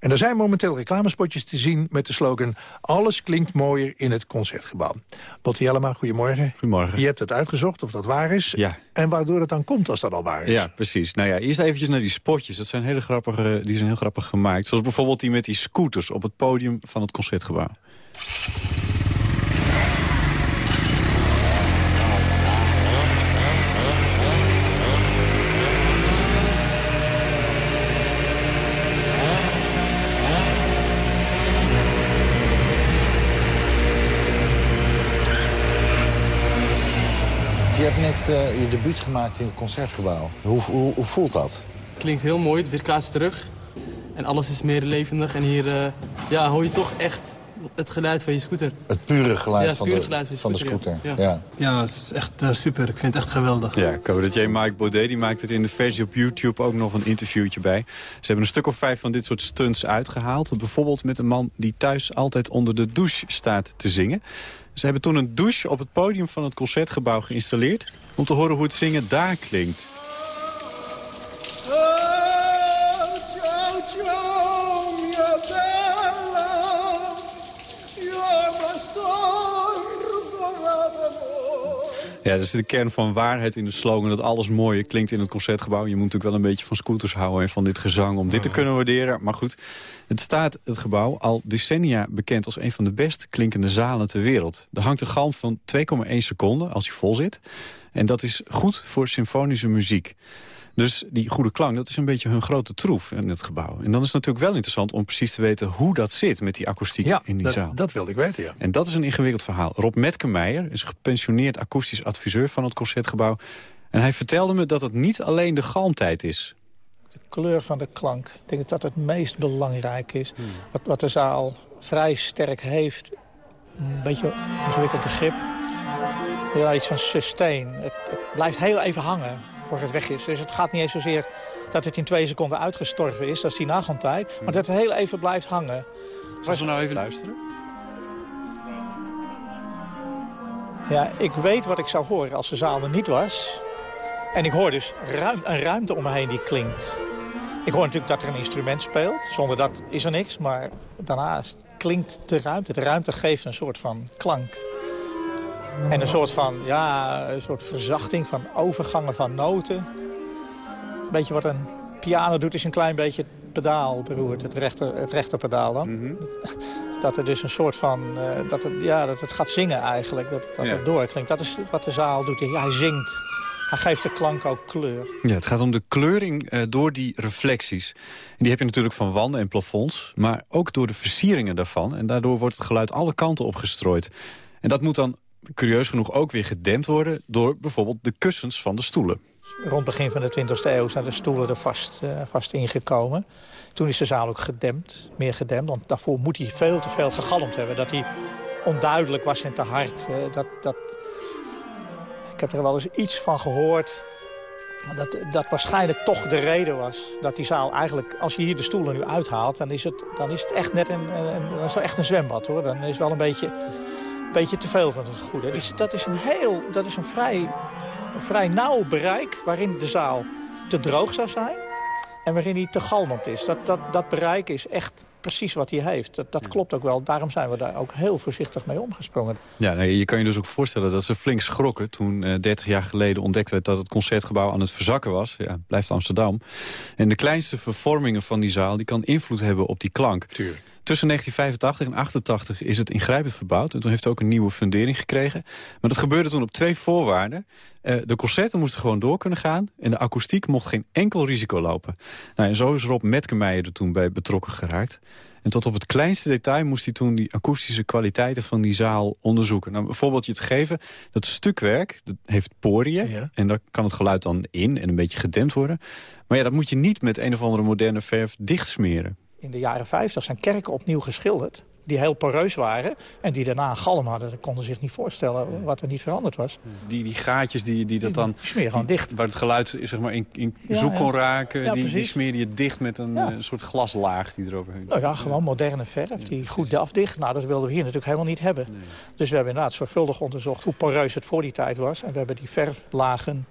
En er zijn momenteel reclamespotjes te zien met de slogan... alles klinkt mooier in het Concertgebouw. Botti Jellema, goedemorgen. Goedemorgen. Je hebt het uitgezocht of dat waar is. Ja. En waardoor het dan komt als dat al waar is. Ja, precies. Nou ja, eerst eventjes naar die spotjes. Dat zijn hele grappige, die zijn heel grappig gemaakt. Zoals bijvoorbeeld die met die scooters op het podium van het Concertgebouw. Net eh, je debuut gemaakt in het Concertgebouw. Hoe, hoe, hoe voelt dat? Klinkt heel mooi, het weerkaatst terug. En alles is meer levendig en hier eh, ja, hoor je toch echt het geluid van je scooter. Het pure geluid, Ja, het van, pure de, geluid van je van de scooter, ja. Ja. Het is echt eh, super. Ik vind het echt geweldig. Ja, cabaretier Mike Baudet die maakt er in de versie op YouTube ook nog een interviewtje bij. Ze hebben een stuk of vijf van dit soort stunts uitgehaald. Bijvoorbeeld met een man die thuis altijd onder de douche staat te zingen. Ze hebben toen een douche op het podium van het Concertgebouw geïnstalleerd... om te horen hoe het zingen daar klinkt. Ja, er zit de kern van waarheid in de slogan dat alles mooie klinkt in het Concertgebouw. Je moet natuurlijk wel een beetje van scooters houden en van dit gezang om dit te kunnen waarderen. Maar goed, het staat het gebouw al decennia bekend als een van de best klinkende zalen ter wereld. Er hangt een galm van 2,1 seconden als hij vol zit. En dat is goed voor symfonische muziek. Dus die goede klank, dat is een beetje hun grote troef in het gebouw. En dan is het natuurlijk wel interessant om precies te weten hoe dat zit met die akoestiek in die dat, zaal. dat wilde ik weten, ja. En dat is een ingewikkeld verhaal. Rob Metkenmeijer is gepensioneerd akoestisch adviseur van het Concertgebouw. En hij vertelde me dat het niet alleen de galmtijd is. kleur van de klank. Ik denk dat dat het meest belangrijk is. Wat, wat de zaal vrij sterk heeft. Een beetje een ingewikkeld begrip. Ja, iets van sustain. Het, het blijft heel even hangen voor het weg is. Dus het gaat niet eens zozeer dat het in twee seconden uitgestorven is. Dat is die nagalmtijd. Maar dat het heel even blijft hangen. Zullen we nou even luisteren? Ja, ik weet wat ik zou horen als de zaal er niet was. En ik hoor dus ruim, een ruimte om me heen die klinkt. Ik hoor natuurlijk dat er een instrument speelt. Zonder dat is er niks. Maar daarnaast klinkt de ruimte. De ruimte geeft een soort van klank. En een soort van, ja, een soort verzachting van overgangen van noten. Een beetje wat een piano doet, is een klein beetje het pedaal beroerd. Het, rechter, het rechterpedaal dan. Dat er dus een soort van, eh, dat, het, ja, dat het gaat zingen eigenlijk. Dat, dat Ja. het doorklinkt. Dat is wat de zaal doet. Ja, hij zingt. Hij geeft de klank ook kleur. Ja, het gaat om de kleuring eh, door die reflecties. En die heb je natuurlijk van wanden en plafonds, maar ook door de versieringen daarvan. En daardoor wordt het geluid alle kanten opgestrooid. En dat moet dan, curieus genoeg, ook weer gedempt worden... door bijvoorbeeld de kussens van de stoelen. Rond begin van de 20e eeuw zijn de stoelen er vast, eh, vast ingekomen. Toen is de zaal ook gedempt, meer gedempt. Want daarvoor moet hij veel te veel gegalmd hebben. Dat hij onduidelijk was en te hard. Eh, dat, dat... Ik heb er wel eens iets van gehoord... Dat, dat waarschijnlijk toch de reden was dat die zaal eigenlijk... als je hier de stoelen nu uithaalt, dan is het, dan is het echt net een, dan is het echt een zwembad. hoor. Dan is het wel een beetje, beetje te veel van het goede. Dus dat is een, heel, dat is een vrij een vrij nauw bereik waarin de zaal te droog zou zijn en waarin hij te galmend is. Dat, dat, dat bereik is echt precies wat hij heeft. Dat, dat klopt ook wel. Daarom zijn we daar ook heel voorzichtig mee omgesprongen. Ja, je kan je dus ook voorstellen dat ze flink schrokken... toen eh, 30 jaar geleden ontdekt werd dat het Concertgebouw aan het verzakken was. Ja, het blijft Amsterdam. En de kleinste vervormingen van die zaal... die kan invloed hebben op die klank. Tuurlijk. Tussen 1985 en 88 is het ingrijpend verbouwd. En toen heeft het ook een nieuwe fundering gekregen. Maar dat gebeurde toen op twee voorwaarden. Eh, de concerten moesten gewoon door kunnen gaan... en de akoestiek mocht geen enkel risico lopen. Nou, en zo is Rob Metkenmeijer er toen bij betrokken geraakt. En tot op het kleinste detail moest hij toen die akoestische kwaliteiten van die zaal onderzoeken. Nou, een voorbeeldje te geven, dat stukwerk dat heeft poriën. En daar kan het geluid dan in en een beetje gedempt worden. Maar ja, dat moet je niet met een of andere moderne verf dichtsmeren. In de jaren 50 zijn kerken opnieuw geschilderd die heel poreus waren en die daarna een galm hadden. Dat konden zich niet voorstellen wat er niet veranderd was. Die, die gaatjes die, die dat dan... Die gewoon dicht. Waar het geluid zeg maar, in, in Ja, zoek ja. kon raken, Ja, die, die precies. smeer je dicht met een eh, soort glaslaag die eroverheen. Nou ja, gewoon moderne verf die goed afdicht. Nou, dat wilden we hier natuurlijk helemaal niet hebben. Dus we hebben inderdaad zorgvuldig onderzocht hoe poreus het voor die tijd was. En we hebben die verflagen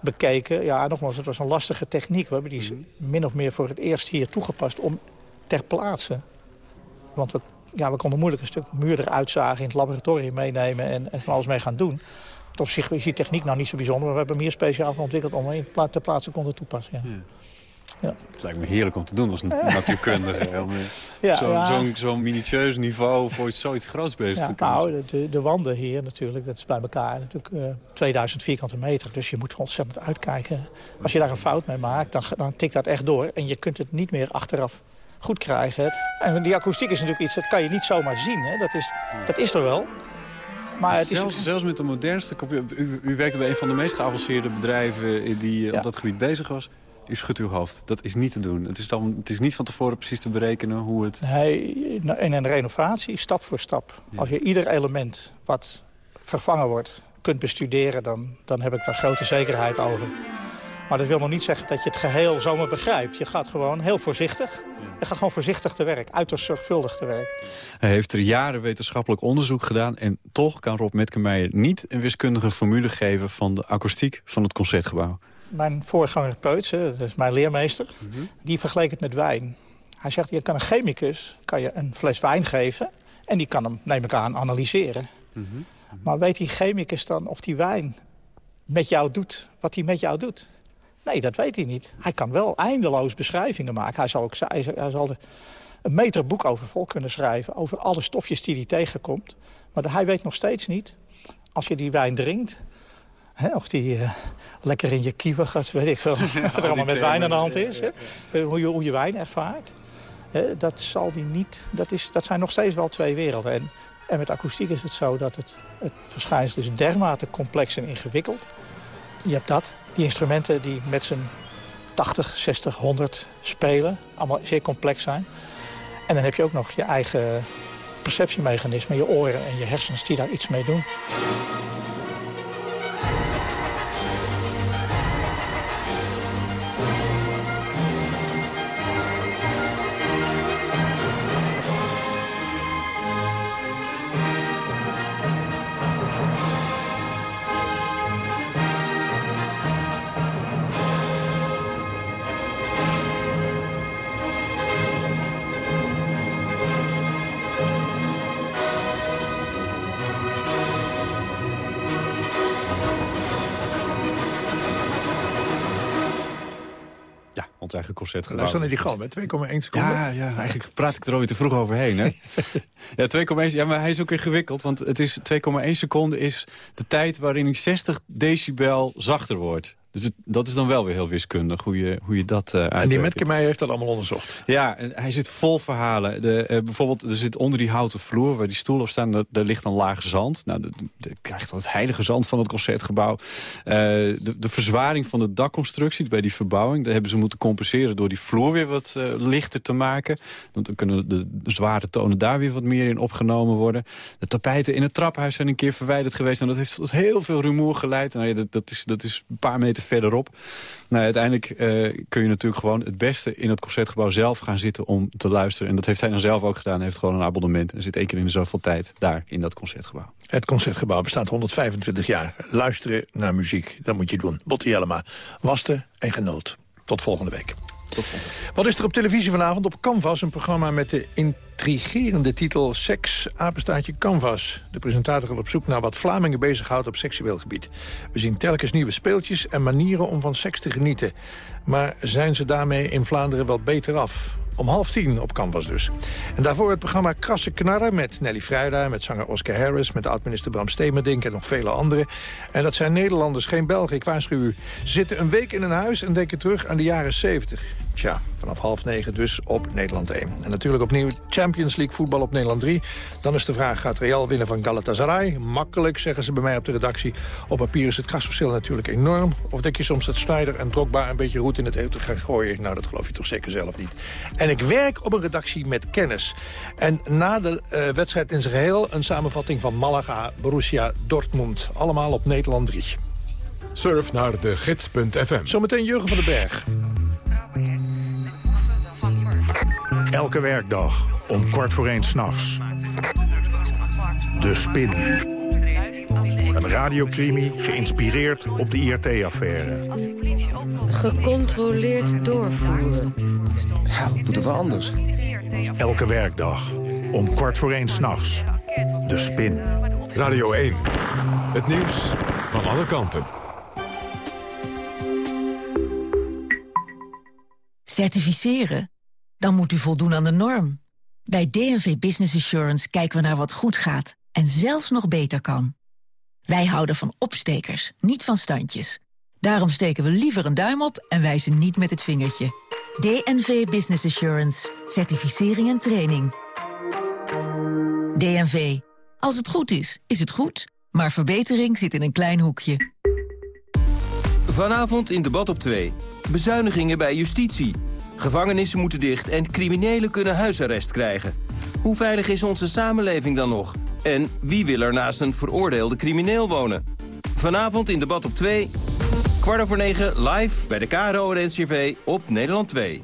bekeken. Ja, nogmaals, het was een lastige techniek. We hebben die min of meer voor het eerst hier toegepast om ter plaatse. Want we, ja, we konden moeilijk een stuk muur eruit zagen in het laboratorium meenemen en, en van alles mee gaan doen. Op zich is die techniek nou niet zo bijzonder, maar we hebben hem hier speciaal voor ontwikkeld om hem pla- ter plaatse konden toepassen. Ja. Ja. Het lijkt me heerlijk om te doen als na- natuurkundige. om, eh, Ja, Zo'n ja. zo'n- zo'n minutieus niveau voor iets, zoiets groots bezig Ja, te kunnen nou, de, de, de wanden hier natuurlijk, dat is bij elkaar natuurlijk eh, 2000 vierkante meter. Dus je moet ontzettend uitkijken. Als je daar een fout mee maakt, dan, dan tikt dat echt door. En je kunt het niet meer achteraf goed krijgen. En die akoestiek is natuurlijk iets, dat kan je niet zomaar zien. Hè? Dat, is, dat is er wel. Maar het is, zelfs, zelfs met de modernste computer... U, u werkte bij een van de meest geavanceerde bedrijven die eh, Ja. op dat gebied bezig was. U schudt uw hoofd. Dat is niet te doen. Het is, dan, het is niet van tevoren precies te berekenen hoe het... Nee, in een renovatie, stap voor stap. Als je ieder element wat vervangen wordt kunt bestuderen... Dan, dan heb ik daar grote zekerheid over. Maar dat wil nog niet zeggen dat je het geheel zomaar begrijpt. Je gaat gewoon heel voorzichtig. Je gaat gewoon voorzichtig te werk, uiterst zorgvuldig te werk. Hij heeft er jaren wetenschappelijk onderzoek gedaan... en toch kan Rob Metkenmeijer niet een wiskundige formule geven... van de akoestiek van het Concertgebouw. Mijn voorganger Peuts, hè, dat is mijn leermeester, die vergeleek het met wijn. Hij zegt, je kan een chemicus kan je een fles wijn geven... en die kan hem, neem ik aan, analyseren. Maar weet die chemicus dan of die wijn met jou doet wat hij met jou doet? Nee, dat weet hij niet. Hij kan wel eindeloos beschrijvingen maken. Hij zal, ook, hij, zal er een meter boek over vol kunnen schrijven... over alle stofjes die hij tegenkomt. Maar hij weet nog steeds niet, als je die wijn drinkt... Hè, of die eh, lekker in je kieven gaat, weet ik veel. wat er allemaal met wijn aan de hand is. Hè? Hoe, je, hoe je wijn ervaart. Hè, dat, zal die niet, dat, is, dat zijn nog steeds wel twee werelden. En, en met akoestiek is het zo dat het, het verschijnsel is dermate complex en ingewikkeld. Je hebt dat, die instrumenten die met z'n 80, 60, 100 spelen. Allemaal zeer complex zijn. En dan heb je ook nog je eigen perceptiemechanismen, je oren en je hersens die daar iets mee doen. Eigen concertgebouw. Luister naar die hè? 2,1 seconden. Ja, ja, eigenlijk praat ik er alweer te vroeg overheen. Hè? ja, 2,1, ja, maar hij is ook ingewikkeld. Want het is 2,1 seconden is de tijd waarin hij 60 decibel zachter wordt. Dus het- dat is dan wel weer heel wiskundig, hoe je, hoe je dat uh, En die Metkemeyer heeft dat allemaal onderzocht. Ja, en hij zit vol verhalen. De, eh, bijvoorbeeld, er zit onder die houten vloer waar die stoelen op staan... daar, daar ligt dan laag zand. Nou, je krijgt dan het heilige zand van het concertgebouw. Eh, de, de verzwaring van de dakconstructie bij die verbouwing... daar hebben ze moeten compenseren door die vloer weer wat lichter te maken. Want dan kunnen de, de zware tonen daar weer wat meer in opgenomen worden. De tapijten in het traphuis zijn een keer verwijderd geweest. En dat heeft tot heel veel rumoer geleid. Nou ja, dat, dat, is, dat is een paar meter verderop. Nou, uiteindelijk eh, kun je natuurlijk gewoon het beste in het concertgebouw zelf gaan zitten om te luisteren. En dat heeft hij dan zelf ook gedaan. Hij heeft gewoon een abonnement en zit één keer in de zoveel tijd daar in dat concertgebouw. Het Concertgebouw bestaat 125 jaar. Luisteren naar muziek, dat moet je doen. Botti Jellema, waste en genoot. Tot volgende week. Wat is er op televisie vanavond? Op Canvas een programma met de intrigerende titel Seks, apenstaartje Canvas. De presentator gaat op zoek naar wat Vlamingen bezighoudt op seksueel gebied. We zien telkens nieuwe speeltjes en manieren om van seks te genieten. Maar zijn ze daarmee in Vlaanderen wel beter af? Om half tien op Canvas dus. En daarvoor het programma Krasse Knarren met Nelly Vrijda... met zanger Oscar Harris, met oud-minister Bram Stemerdink... en nog vele anderen. En dat zijn Nederlanders, geen Belgen, ik waarschuw u. Ze zitten een week in een huis en denken terug aan de jaren 70. Tja, vanaf half negen dus op Nederland 1. En natuurlijk opnieuw Champions League voetbal op Nederland 3. Dan is de vraag, gaat Real winnen van Galatasaray? Makkelijk, zeggen ze bij mij op de redactie. Op papier is het krasverschil natuurlijk enorm. Of denk je soms dat Snyder en Drogba een beetje roet in het eten gaan gooien? Nou, dat geloof je toch zeker zelf niet. En ik werk op een redactie met kennis. En na de eh, wedstrijd in zijn geheel een samenvatting van Malaga, Borussia, Dortmund. Allemaal op Nederland 3. Surf naar de gids.fm. Zometeen Jurgen van den Berg. Elke werkdag om kwart voor één s'nachts. De Spin. Een radiocrimi geïnspireerd op de IRT-affaire. Gecontroleerd doorvoeren. Ja, wat moeten we anders? Elke werkdag om kwart voor één s'nachts. De Spin. Radio 1. Het nieuws van alle kanten. Certificeren? Dan moet u voldoen aan de norm. Bij DNV Business Assurance kijken we naar wat goed gaat en zelfs nog beter kan. Wij houden van opstekers, niet van standjes. Daarom steken we liever een duim op en wijzen niet met het vingertje. DNV Business Assurance. Certificering en training. DNV. Als het goed is, is het goed. Maar verbetering zit in een klein hoekje. Vanavond in debat op 2. Bezuinigingen bij justitie. Gevangenissen moeten dicht en criminelen kunnen huisarrest krijgen. Hoe veilig is onze samenleving dan nog? En wie wil er naast een veroordeelde crimineel wonen? Vanavond in debat op 2, kwart over 9 live bij de KRO en NCRV op Nederland 2.